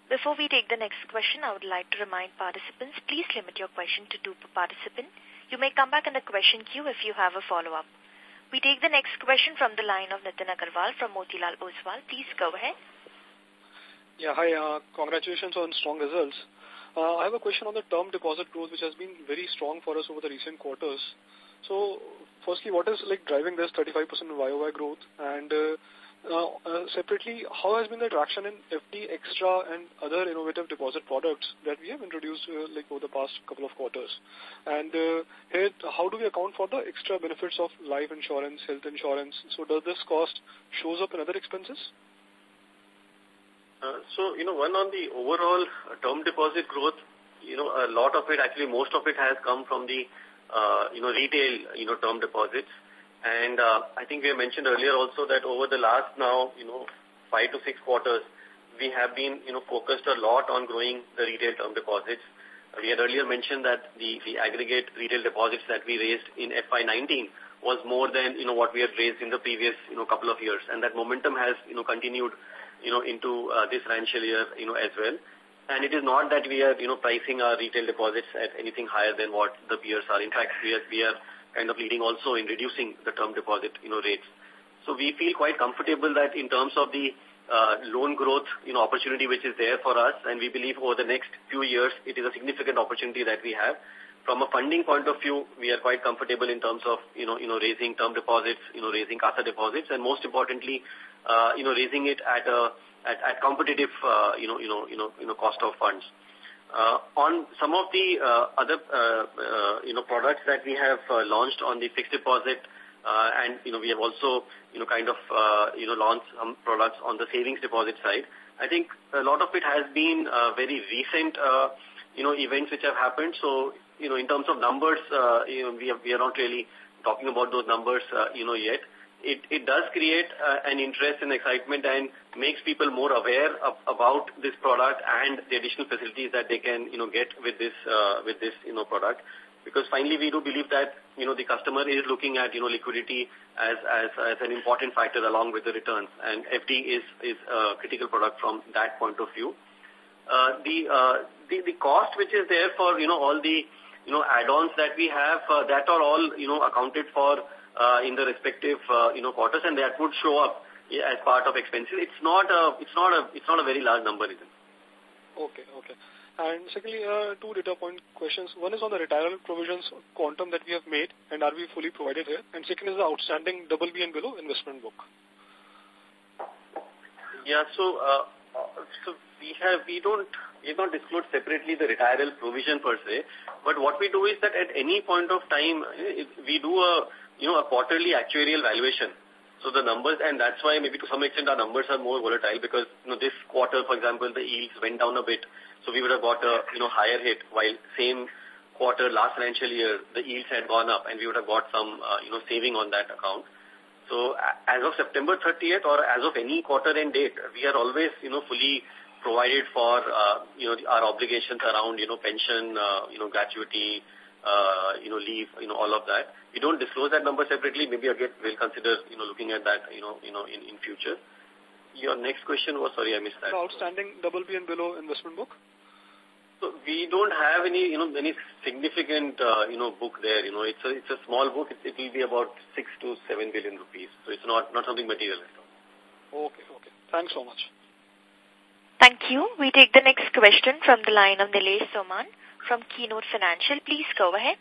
Before we take the next question, I would like to remind participants, please limit your question to two per participant. You may come back in the question queue if you have a follow-up. We take the next question from the line of Nitin Agarwal from Motilal Oswal. Please go ahead. Yeah, hi. Uh, congratulations on strong results. Uh, I have a question on the term deposit growth, which has been very strong for us over the recent quarters. So, firstly, what is like driving this 35% YOY growth? And uh, uh, uh, separately, how has been the traction in FD Extra and other innovative deposit products that we have introduced uh, like over the past couple of quarters? And uh, here, how do we account for the extra benefits of life insurance, health insurance? So does this cost shows up in other expenses? Uh, so, you know, one on the overall term deposit growth, you know, a lot of it, actually most of it has come from the, uh, you know, retail, you know, term deposits. And uh, I think we mentioned earlier also that over the last now, you know, five to six quarters, we have been, you know, focused a lot on growing the retail term deposits. We had earlier mentioned that the, the aggregate retail deposits that we raised in FY19 was more than, you know, what we had raised in the previous, you know, couple of years. And that momentum has, you know, continued, you know, into uh, this financial year, you know, as well. And it is not that we are, you know, pricing our retail deposits at anything higher than what the peers are. In fact, we are, we are kind of leading also in reducing the term deposit, you know, rates. So we feel quite comfortable that in terms of the uh, loan growth, you know, opportunity which is there for us, and we believe over the next few years, it is a significant opportunity that we have. From a funding point of view, we are quite comfortable in terms of, you know, you know, raising term deposits, you know, raising CASA deposits, and most importantly, uh, you know, raising it at a, at, at competitive, uh, you know, you know, you know, you know, cost of funds. Uh, on some of the uh, other uh, uh, you know products that we have uh, launched on the fixed deposit, uh, and you know we have also you know kind of uh, you know launched some products on the savings deposit side. I think a lot of it has been uh, very recent uh, you know events which have happened. So you know in terms of numbers, uh, you know we have, we are not really talking about those numbers uh, you know yet it, it does create uh, an interest and excitement and makes people more aware of, about this product and the additional facilities that they can, you know, get with this, uh, with this, you know, product. Because finally we do believe that, you know, the customer is looking at, you know, liquidity as, as, as an important factor along with the returns. And FD is, is a critical product from that point of view. Uh, the, uh, the, the cost which is there for, you know, all the, you know, add-ons that we have, uh, that are all, you know, accounted for in the respective, uh, you know, quarters, and that would show up as part of expenses. It's not a, it's not a, it's not a very large number, is it? Okay, okay. And secondly, uh, two data point questions. One is on the retirement provisions quantum that we have made, and are we fully provided here? And second is the outstanding double B and below investment book. Yeah, so, uh, so we have, we don't, we don't disclose separately the retirement provision per se, but what we do is that at any point of time, we do a, you know, a quarterly actuarial valuation. So the numbers, and that's why maybe to some extent our numbers are more volatile because, you know, this quarter, for example, the yields went down a bit. So we would have got a, you know, higher hit while same quarter last financial year, the yields had gone up and we would have got some, uh, you know, saving on that account. So as of September 30th or as of any quarter end date, we are always, you know, fully provided for, uh, you know, our obligations around, you know, pension, uh, you know, gratuity, uh, you know, leave, you know, all of that. We don't disclose that number separately. Maybe again we'll consider, you know, looking at that, you know, you know, in, in future. Your next question was, sorry, I missed that. The outstanding double B and below investment book? So we don't have any, you know, any significant, uh, you know, book there. You know, it's a it's a small book. It, it will be about six to seven billion rupees. So it's not not something material at all. Okay, okay. Thanks so much. Thank you. We take the next question from the line of Nilesh Soman from Keynote Financial. Please go ahead.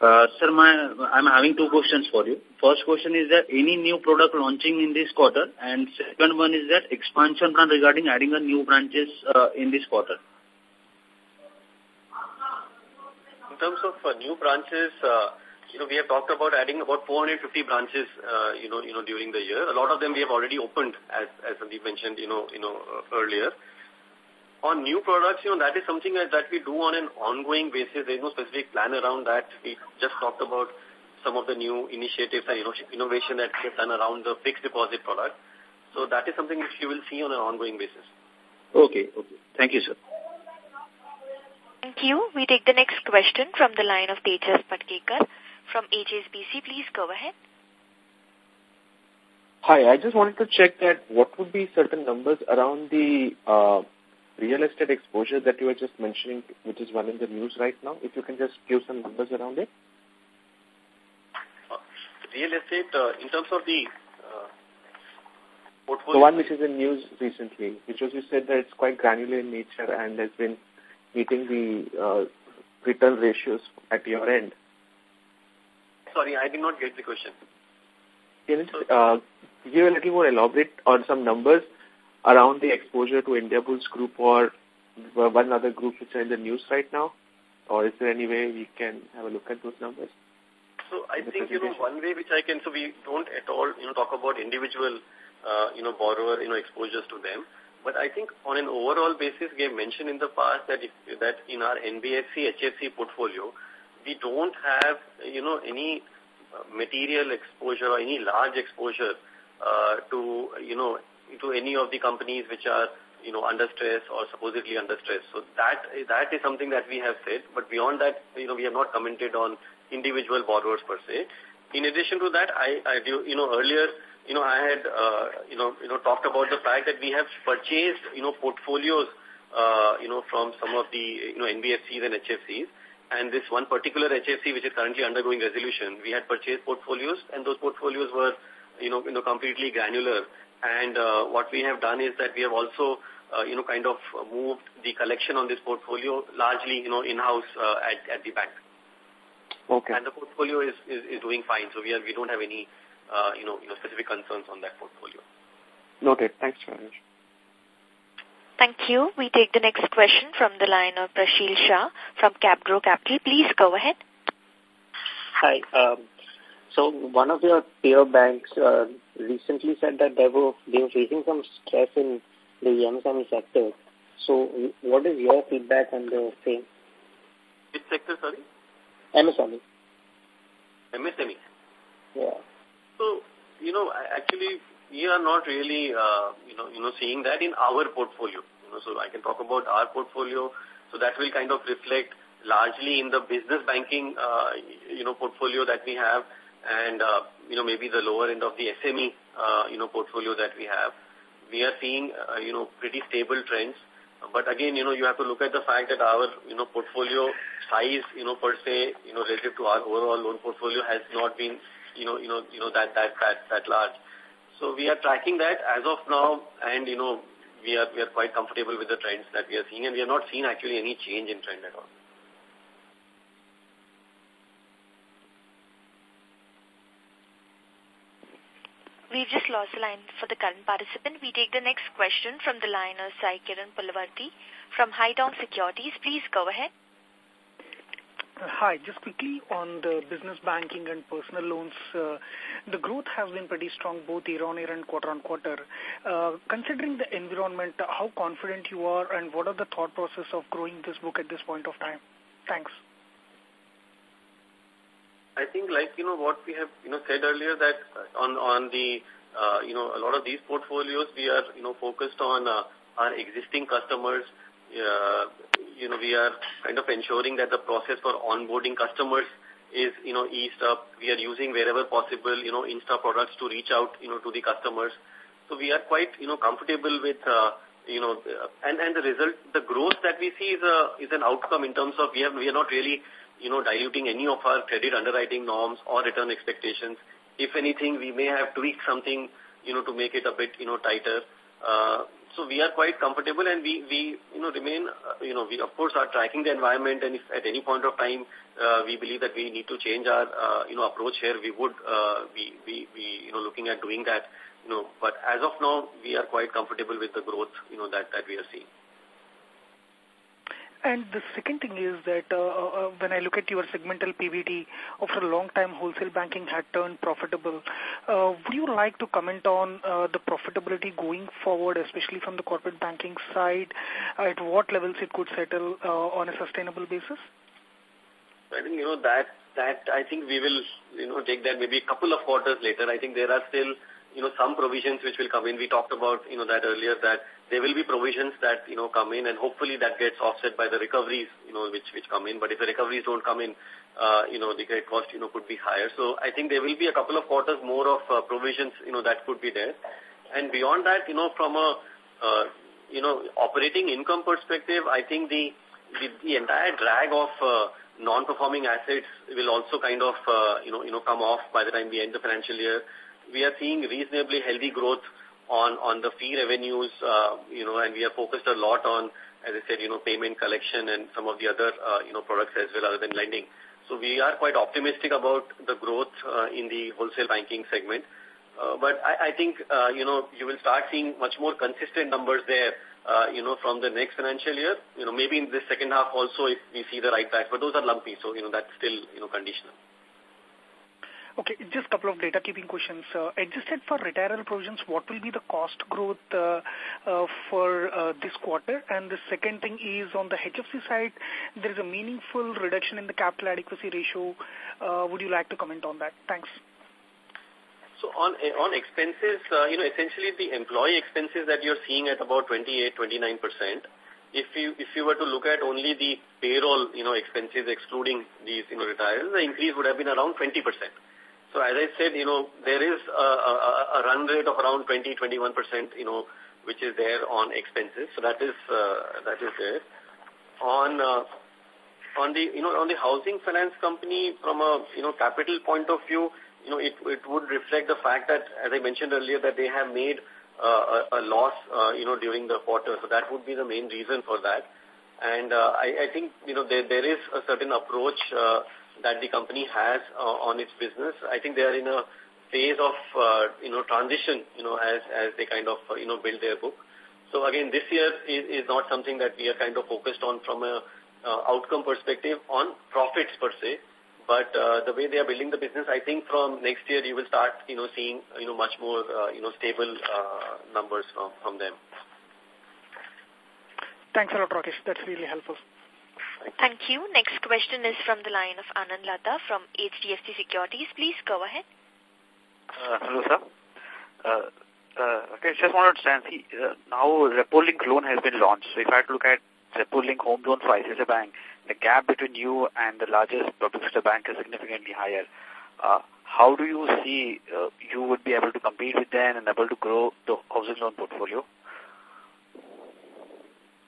Uh, sir, my, I'm having two questions for you. First question is that any new product launching in this quarter? And second one is that expansion plan regarding adding a new branches uh, in this quarter. In terms of uh, new branches, uh, you know, we have talked about adding about 450 branches, uh, you know, you know, during the year. A lot of them we have already opened, as as Sandeep mentioned, you know, you know, uh, earlier. On new products, you know, that is something that, that we do on an ongoing basis. There is no specific plan around that. We just talked about some of the new initiatives and innovation that we have done around the fixed deposit product. So that is something which you will see on an ongoing basis. Okay, okay. Thank you, sir. Thank you. We take the next question from the line of Tejas Patkekar from HSBC. Please go ahead. Hi, I just wanted to check that what would be certain numbers around the uh, real estate exposure that you were just mentioning, which is one in the news right now. If you can just give some numbers around it. Uh, real estate, uh, in terms of the uh, portfolio... The one which is in news recently, which was you said that it's quite granular in nature and has been meeting the uh, return ratios at your end. Sorry, I did not get the question. Can you uh, give a little more elaborate on some numbers around the exposure to Indiabulls Group or one other group which are in the news right now? Or is there any way we can have a look at those numbers? So I think, you know, one way which I can, so we don't at all, you know, talk about individual, uh, you know, borrower, you know, exposures to them. But I think on an overall basis, we have mentioned in the past that if, that in our NBFC, HFC portfolio, we don't have, you know, any uh, material exposure or any large exposure uh, to, you know, to any of the companies which are, you know, under stress or supposedly under stress. So that that is something that we have said. But beyond that, you know, we have not commented on individual borrowers per se. In addition to that, I, I do, you know, earlier, you know, I had, uh, you know, you know, talked about the fact that we have purchased, you know, portfolios, uh, you know, from some of the, you know, NBFCs and HFCs. And this one particular HFC, which is currently undergoing resolution, we had purchased portfolios, and those portfolios were, you know, you know, completely granular and uh, what we have done is that we have also, uh, you know, kind of moved the collection on this portfolio largely, you know, in-house uh, at, at the bank. Okay. And the portfolio is, is, is doing fine. So we are, we don't have any, uh, you know, you know, specific concerns on that portfolio. Noted. Thanks very much. Thank you. We take the next question from the line of Prashil Shah from Capgrow Capital. Please go ahead. Hi. Um, so one of your peer banks uh, recently said that they were they were facing some stress in the MSME sector. So what is your feedback on the same? Which sector, sorry? MSME. MSME. Yeah. So you know, actually, we are not really uh, you know you know seeing that in our portfolio. You know, so I can talk about our portfolio. So that will kind of reflect largely in the business banking uh, you know portfolio that we have and, uh, you know, maybe the lower end of the SME, uh, you know, portfolio that we have. We are seeing, uh, you know, pretty stable trends. But again, you know, you have to look at the fact that our, you know, portfolio size, you know, per se, you know, relative to our overall loan portfolio has not been, you know, you know, you know, that, that, that, that large. So we are tracking that as of now and, you know, we are, we are quite comfortable with the trends that we are seeing and we have not seen actually any change in trend at all. We've just lost the line for the current participant. We take the next question from the line of Sai Kiran Pulavarti from Haitong Securities. Please go ahead. Hi, just quickly on the business banking and personal loans, uh, the growth has been pretty strong both year on year and quarter on quarter. Uh, considering the environment, how confident you are and what are the thought process of growing this book at this point of time? Thanks. I think like, you know, what we have, you know, said earlier that on, on the, uh, you know, a lot of these portfolios, we are, you know, focused on uh, our existing customers. Uh, you know, we are kind of ensuring that the process for onboarding customers is, you know, eased up. We are using wherever possible, you know, Insta products to reach out, you know, to the customers. So we are quite, you know, comfortable with, uh, you know, and, and the result, the growth that we see is a, is an outcome in terms of we have, we are not really you know, diluting any of our credit underwriting norms or return expectations. If anything, we may have tweaked something, you know, to make it a bit, you know, tighter. Uh, so we are quite comfortable and we, we you know, remain, uh, you know, we of course are tracking the environment and if at any point of time uh, we believe that we need to change our, uh, you know, approach here, we would uh, be, be, be, you know, looking at doing that, you know, but as of now, we are quite comfortable with the growth, you know, that, that we are seeing. And the second thing is that uh, uh, when I look at your segmental PBT, after a long time, wholesale banking had turned profitable. Uh, would you like to comment on uh, the profitability going forward, especially from the corporate banking side? at what levels it could settle uh, on a sustainable basis? I think, you know, that, that I think we will, you know, take that maybe a couple of quarters later. I think there are still you know, some provisions which will come in. We talked about, you know, that earlier that there will be provisions that, you know, come in and hopefully that gets offset by the recoveries, you know, which, which come in. But if the recoveries don't come in, uh, you know, the credit cost, you know, could be higher. So I think there will be a couple of quarters more of uh, provisions, you know, that could be there. And beyond that, you know, from a, uh, you know, operating income perspective, I think the, the, the entire drag of uh, non-performing assets will also kind of, uh, you know, you know, come off by the time we end the financial year we are seeing reasonably healthy growth on, on the fee revenues, uh, you know, and we are focused a lot on, as I said, you know, payment collection and some of the other, uh, you know, products as well other than lending. So we are quite optimistic about the growth uh, in the wholesale banking segment. Uh, but I, I think, uh, you know, you will start seeing much more consistent numbers there, uh, you know, from the next financial year. You know, maybe in the second half also if we see the right back, but those are lumpy. So, you know, that's still, you know, conditional. Okay, just a couple of data keeping questions. Uh, adjusted for retirement provisions, what will be the cost growth uh, uh, for uh, this quarter? And the second thing is on the HFC side, there is a meaningful reduction in the capital adequacy ratio. Uh, would you like to comment on that? Thanks. So on on expenses, uh, you know, essentially the employee expenses that you're seeing at about 28, 29 percent. If you if you were to look at only the payroll, you know, expenses excluding these, you know, retirees, the increase would have been around 20 percent. So as I said, you know, there is a, a, a run rate of around 20, 21%, you know, which is there on expenses. So that is, uh, that is there. On, uh, on the, you know, on the housing finance company from a, you know, capital point of view, you know, it, it would reflect the fact that, as I mentioned earlier, that they have made uh, a, a loss, uh, you know, during the quarter. So that would be the main reason for that. And uh, I, I think, you know, there, there is a certain approach uh, that the company has uh, on its business. I think they are in a phase of, uh, you know, transition, you know, as, as they kind of, uh, you know, build their book. So again, this year is, is not something that we are kind of focused on from a uh, outcome perspective on profits per se. But uh, the way they are building the business, I think from next year you will start, you know, seeing, you know, much more, uh, you know, stable uh, numbers from, from them. Thanks a lot, Rakesh. That's really helpful. Thank you. Next question is from the line of Anand Lata from HDFC Securities. Please go ahead. Uh, hello, sir. Uh, uh, okay, just wanted to understand, see, uh, now Repo Link loan has been launched. So if I had to look at Repo Link home loan for ICICI Bank, the gap between you and the largest public sector bank is significantly higher. Uh, how do you see uh, you would be able to compete with them and able to grow the housing loan portfolio?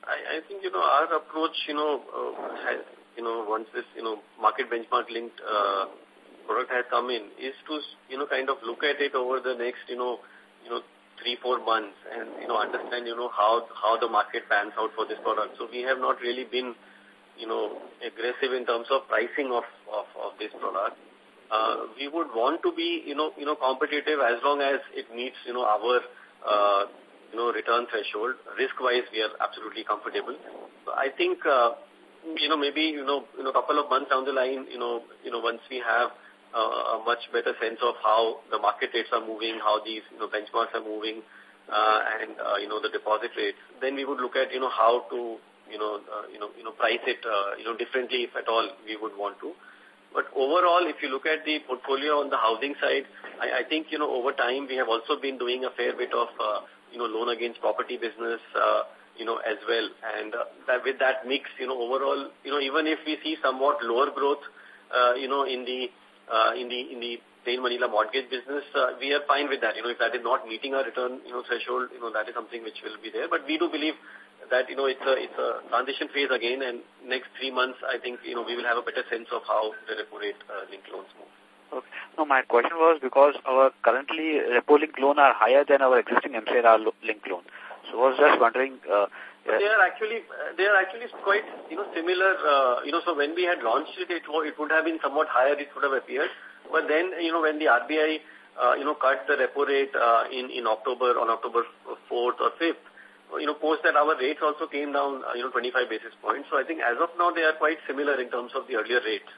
I, I think, you know, our approach, you know, uh, has, you know, once this, you know, market benchmark linked uh, product has come in, is to, you know, kind of look at it over the next, you know, you know, three, four months and, you know, understand, you know, how, how the market pans out for this product. So we have not really been, you know, aggressive in terms of pricing of, of, of this product. Uh, we would want to be, you know, you know, competitive as long as it meets, you know, our, uh, you know, return threshold. Risk-wise, we are absolutely comfortable. So I think, uh, you know, maybe, you know, you know, couple of months down the line, you know, you know, once we have uh, a much better sense of how the market rates are moving, how these, you know, benchmarks are moving, uh, and, uh, you know, the deposit rates, then we would look at, you know, how to, you know, uh, you know, you know, price it, uh, you know, differently if at all we would want to. But overall, if you look at the portfolio on the housing side, I, I think, you know, over time we have also been doing a fair bit of, uh, you know, loan against property business, uh, you know, as well. And uh, that with that mix, you know, overall, you know, even if we see somewhat lower growth, uh, you know, in the, uh, in the, in the plain vanilla mortgage business, uh, we are fine with that. You know, if that is not meeting our return, you know, threshold, you know, that is something which will be there. But we do believe that, you know, it's a, it's a transition phase again and next three months, I think, you know, we will have a better sense of how the repo rate uh, linked loans move. Okay. No, my question was because our currently repo linked loan are higher than our existing MCLR linked loan. So I was just wondering. Uh, they are actually they are actually quite you know similar. Uh, you know, so when we had launched it, it, it would have been somewhat higher. It would have appeared, but then you know when the RBI uh, you know cut the repo rate uh, in in October on October 4th or 5th, you know, post that our rates also came down, uh, you know, 25 basis points. So I think as of now they are quite similar in terms of the earlier rates.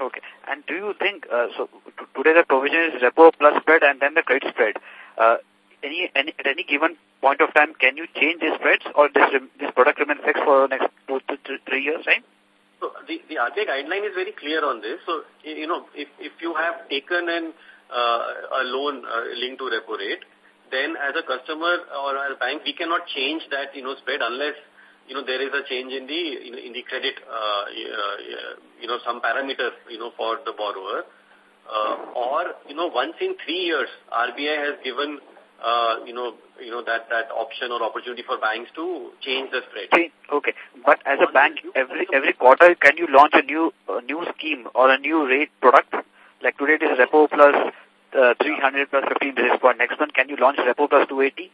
Okay. And do you think, uh, so today the provision is repo plus spread and then the credit spread. Uh, any, any, at any given point of time, can you change these spreads or this, this product remain fixed for the next two to three years time? So the, the RBI guideline is very clear on this. So, you know, if, if you have taken an, uh, a loan uh, linked to repo rate, then as a customer or as a bank, we cannot change that, you know, spread unless you know, there is a change in the, in the credit, uh, uh, you know, some parameter, you know, for the borrower. Uh, or, you know, once in three years, RBI has given, uh, you know, you know, that, that option or opportunity for banks to change the spread. Okay. But as a bank, every, every quarter, can you launch a new, a new scheme or a new rate product? Like today it is repo plus uh, 300 plus 15 basis point. Next month, can you launch repo plus 280?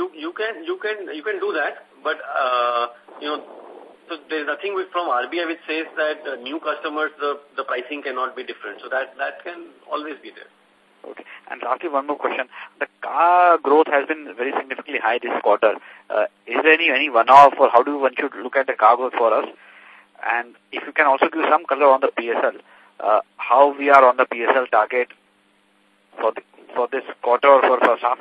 You, you can, you can, you can do that. But, uh, you know, so there's nothing with, from RBI which says that uh, new customers, the, the pricing cannot be different. So that, that can always be there. Okay. And lastly, one more question. The car growth has been very significantly high this quarter. Uh, is there any, any one-off or how do one should look at the car growth for us? And if you can also give some color on the PSL, uh, how we are on the PSL target for the, for this quarter or for first half?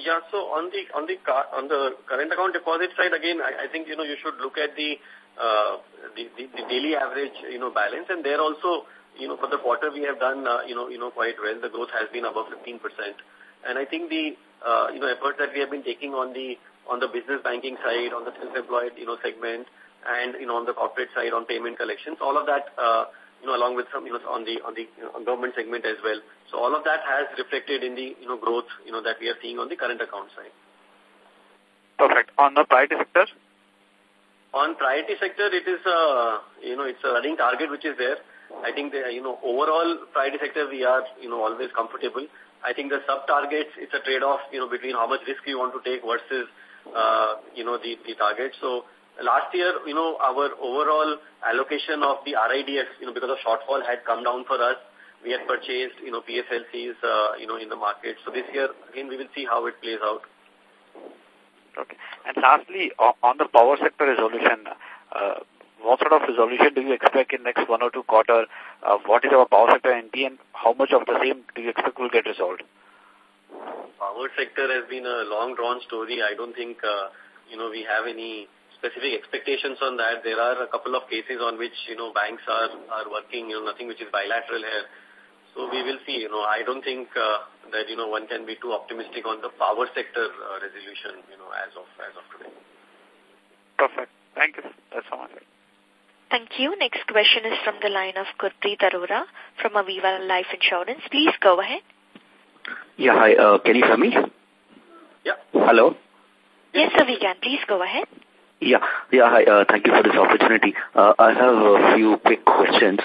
Yeah, so on the on the on the current account deposit side, again, I, I think you know you should look at the, uh, the, the the daily average you know balance, and there also you know for the quarter we have done uh, you know you know quite well. The growth has been above 15 percent, and I think the uh, you know effort that we have been taking on the on the business banking side, on the self-employed you know segment, and you know on the corporate side on payment collections, all of that. Uh, you know, along with some, you know, on the, on the you know, government segment as well. So all of that has reflected in the, you know, growth, you know, that we are seeing on the current account side. Perfect. On the priority sector? On priority sector, it is, uh, you know, it's a running target which is there. I think, the, you know, overall priority sector, we are, you know, always comfortable. I think the sub-targets, it's a trade-off, you know, between how much risk you want to take versus, uh, you know, the, the target. So, last year, you know, our overall allocation of the RIDF, you know, because of shortfall had come down for us. We had purchased, you know, PSLCs, uh, you know, in the market. So this year, again, we will see how it plays out. Okay. And lastly, on the power sector resolution, uh, what sort of resolution do you expect in next one or two quarter? Uh, what is our power sector NP and how much of the same do you expect will get resolved? Power sector has been a long-drawn story. I don't think, uh, you know, we have any specific expectations on that. There are a couple of cases on which, you know, banks are, are working, you know, nothing which is bilateral here. So we will see, you know, I don't think uh, that, you know, one can be too optimistic on the power sector uh, resolution, you know, as of, as of today. Perfect. Thank you. That's all I Thank you. Next question is from the line of Gurpreet Arora from Aviva Life Insurance. Please go ahead. Yeah, hi. Uh, can you hear me? Yeah. Hello? Yes, sir, we can. Please go ahead. Yeah, yeah. Hi, uh, thank you for this opportunity. Uh, I have a few quick questions.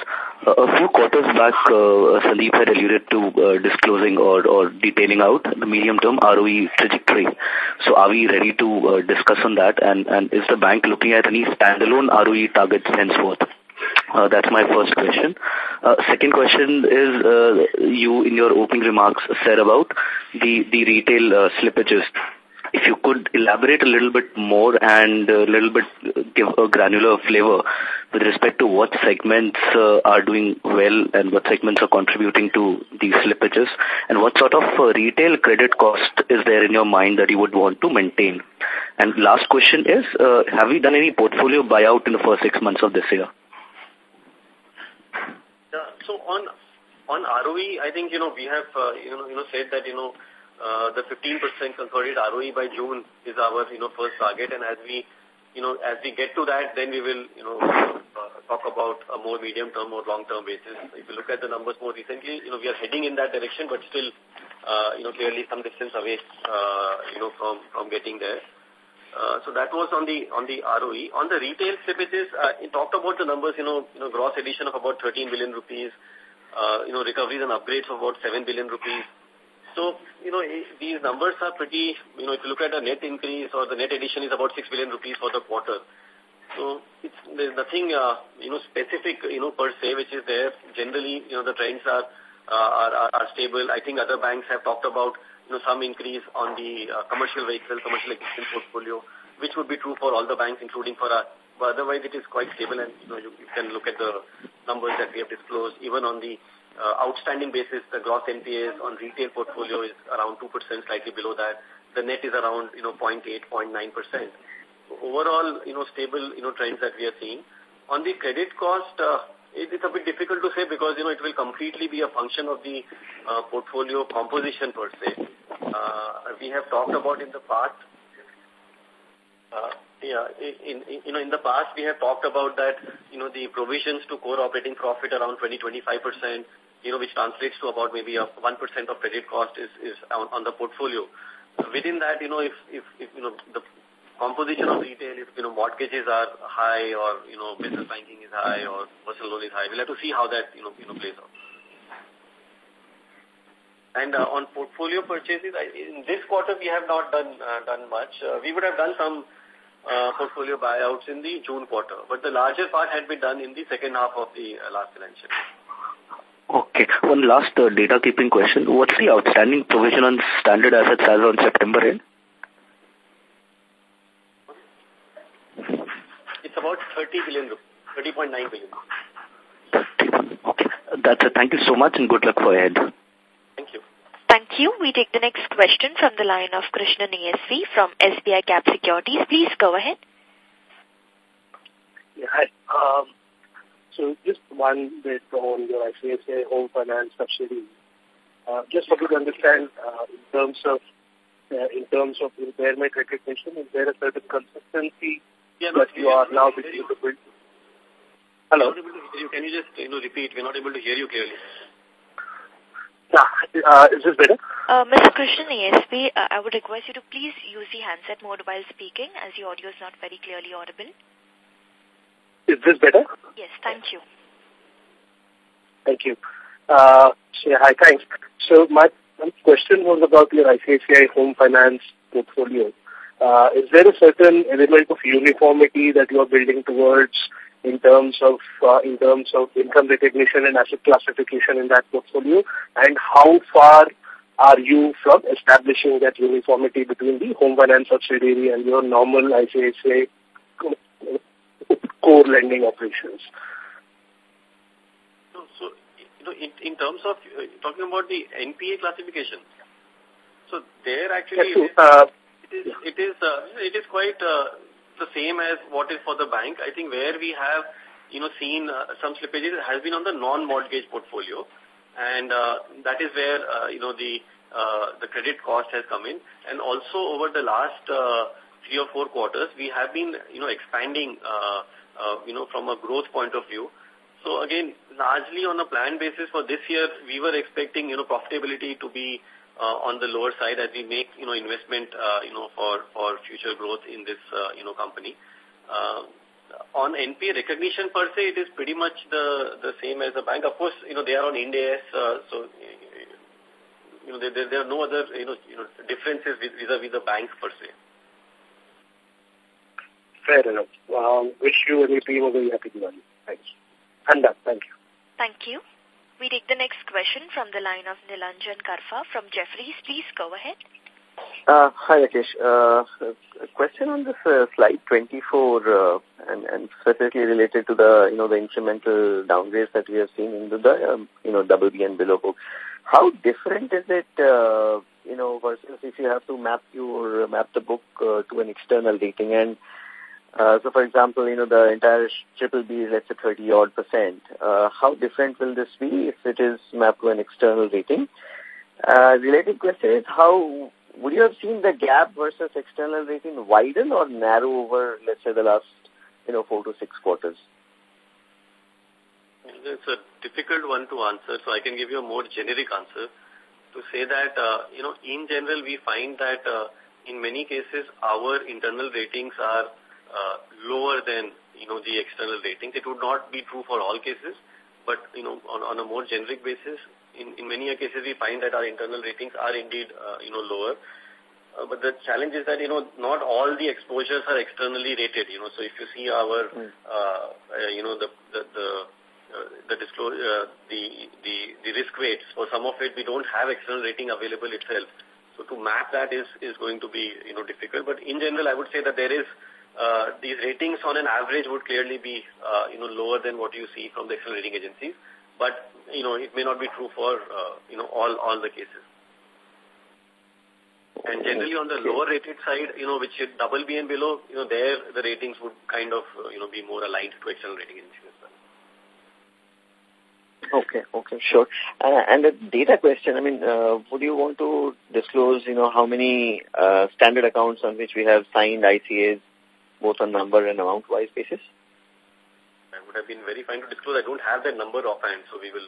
Uh, a few quarters back, uh, Sandeep had alluded to uh, disclosing or, or detailing out the medium-term ROE trajectory. So are we ready to uh, discuss on that? And, and is the bank looking at any standalone ROE targets henceforth? Uh, that's my first question. Uh, second question is, uh, you in your opening remarks said about the, the retail uh, slippages if you could elaborate a little bit more and a little bit give a granular flavor with respect to what segments uh, are doing well and what segments are contributing to these slippages and what sort of uh, retail credit cost is there in your mind that you would want to maintain. And last question is, uh, have we done any portfolio buyout in the first six months of this year? Yeah, so on on ROE, I think, you know, we have, uh, you know, you know, said that, you know, uh, the 15% consolidated ROE by June is our, you know, first target. And as we, you know, as we get to that, then we will, you know, uh, talk about a more medium-term or long-term basis. If you look at the numbers more recently, you know, we are heading in that direction, but still, uh, you know, clearly some distance away, uh, you know, from, from getting there. Uh, so that was on the on the ROE. On the retail slippages, uh, it talked about the numbers, you know, you know, gross addition of about 13 billion rupees, uh, you know, recoveries and upgrades of about 7 billion rupees, so, you know, these numbers are pretty, you know, if you look at the net increase or the net addition is about 6 billion rupees for the quarter. So, it's, there's nothing, uh, you know, specific, you know, per se, which is there. Generally, you know, the trends are, uh, are, are, are stable. I think other banks have talked about, you know, some increase on the uh, commercial vehicle, commercial equipment portfolio, which would be true for all the banks, including for us. But otherwise, it is quite stable, and you know, you, you can look at the numbers that we have disclosed, even on the uh, outstanding basis, the gross NPAs on retail portfolio is around 2%, slightly below that. The net is around, you know, 0.8, 0.9%. overall, you know, stable, you know, trends that we are seeing. On the credit cost, uh, it is a bit difficult to say because, you know, it will completely be a function of the uh, portfolio composition per se. Uh, we have talked about in the past, uh, yeah, in, in, you know, in the past we have talked about that, you know, the provisions to core operating profit around 20-25%, you know, which translates to about maybe a 1% of credit cost is, is on, on the portfolio. Within that, you know, if, if, if, you know, the composition of retail, if, you know, mortgages are high or, you know, business banking is high or personal loan is high, we'll have to see how that, you know, you know plays out. And uh, on portfolio purchases, I, in this quarter we have not done uh, done much. Uh, we would have done some uh, portfolio buyouts in the June quarter, but the larger part had been done in the second half of the uh, last financial year. Okay. One last uh, data keeping question. What's the outstanding provision on standard assets as on September end? It's about 30 billion, 30.9 billion. 30. Okay. That's it. Thank you so much and good luck for ahead. Thank you. Thank you. We take the next question from the line of Krishnan ASV from SBI Cap Securities. Please go ahead. Yeah, hi. Um, so just one bit on your ICICI Home Finance subsidy. Uh, just for you to understand, uh, in terms of uh, in terms of impairment recognition, is there a certain consistency yeah, that you are now beginning to build? Hello? You. Can you just you know, repeat? We're not able to hear you clearly. Yeah, uh, is this better? Uh, Mr. Krishnan ASV, uh, I would request you to please use the handset mode while speaking as the audio is not very clearly audible. Is this better? Yes, thank you. Thank you. Uh, yeah, hi, thanks. So my, question was about your ICICI Home Finance portfolio. Uh, is there a certain element of uniformity that you are building towards in terms of uh, in terms of income recognition and asset classification in that portfolio, and how far are you from establishing that uniformity between the home finance subsidiary and your normal ICICI core lending operations? So, so you know, in, in terms of uh, talking about the NPA classification, so there actually yes, uh, it is it is uh, it is quite uh, the same as what is for the bank. I think where we have you know seen uh, some slippages has been on the non-mortgage portfolio, and uh, that is where uh, you know the uh, the credit cost has come in, and also over the last uh, three or four quarters we have been you know expanding uh, uh, you know from a growth point of view. So again, largely on a planned basis for this year, we were expecting you know profitability to be uh, on the lower side as we make, you know, investment, uh, you know, for, for future growth in this, uh, you know, company. Uh, on NPA recognition per se, it is pretty much the, the same as a bank. Of course, you know, they are on Ind AS, uh, so, you know, there, there are no other, you know, you know differences vis-a-vis -vis the bank per se. Fair enough. Um, wish you and your team a very happy Diwali. Thanks. And that. Thank you. Thank you. We take the next question from the line of Nilanjan Karfa from Jefferies. Please go ahead. Uh, hi, Rakesh. Uh, a question on this uh, slide 24 uh, and, and specifically related to the, you know, the incremental downgrades that we have seen in the, um, you know, double B and below book. How different is it, uh, you know, versus if you have to map your, map the book uh, to an external rating and uh, so, for example, you know, the entire triple B is, let's say, 30 odd percent. Uh, how different will this be if it is mapped to an external rating? Uh, related question is how would you have seen the gap versus external rating widen or narrow over, let's say, the last, you know, four to six quarters? It's a difficult one to answer, so I can give you a more generic answer to say that, uh, you know, in general, we find that uh, in many cases, our internal ratings are uh, lower than, you know, the external ratings. It would not be true for all cases, but, you know, on, on a more generic basis, in, in many cases we find that our internal ratings are indeed, uh, you know, lower. Uh, but the challenge is that, you know, not all the exposures are externally rated, you know. So if you see our, mm. uh, uh, you know, the, the, the, uh, the disclosure, uh, the, the, the risk weights, for some of it we don't have external rating available itself. So to map that is, is going to be, you know, difficult. But in general, I would say that there is uh, these ratings on an average would clearly be, uh, you know, lower than what you see from the external rating agencies. But, you know, it may not be true for, uh, you know, all, all the cases. And generally on the lower rated side, you know, which is double B and below, you know, there the ratings would kind of, uh, you know, be more aligned to external rating agencies as well. Okay, okay, sure. Uh, and a data question, I mean, uh, would you want to disclose, you know, how many uh, standard accounts on which we have signed ICAs both on number and amount-wise basis? I would have been very fine to disclose. I don't have that number offhand, so we will...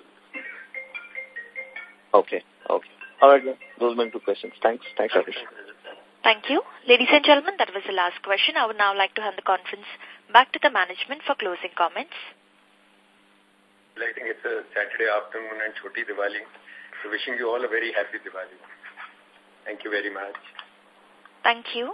Okay, okay. All right, those are my two questions. Thanks. Thanks, Rakesh. Thank you. Ladies and gentlemen, that was the last question. I would now like to hand the conference back to the management for closing comments. I think it's a Saturday afternoon and Choti Diwali. So wishing you all a very happy Diwali. Thank you very much. Thank you.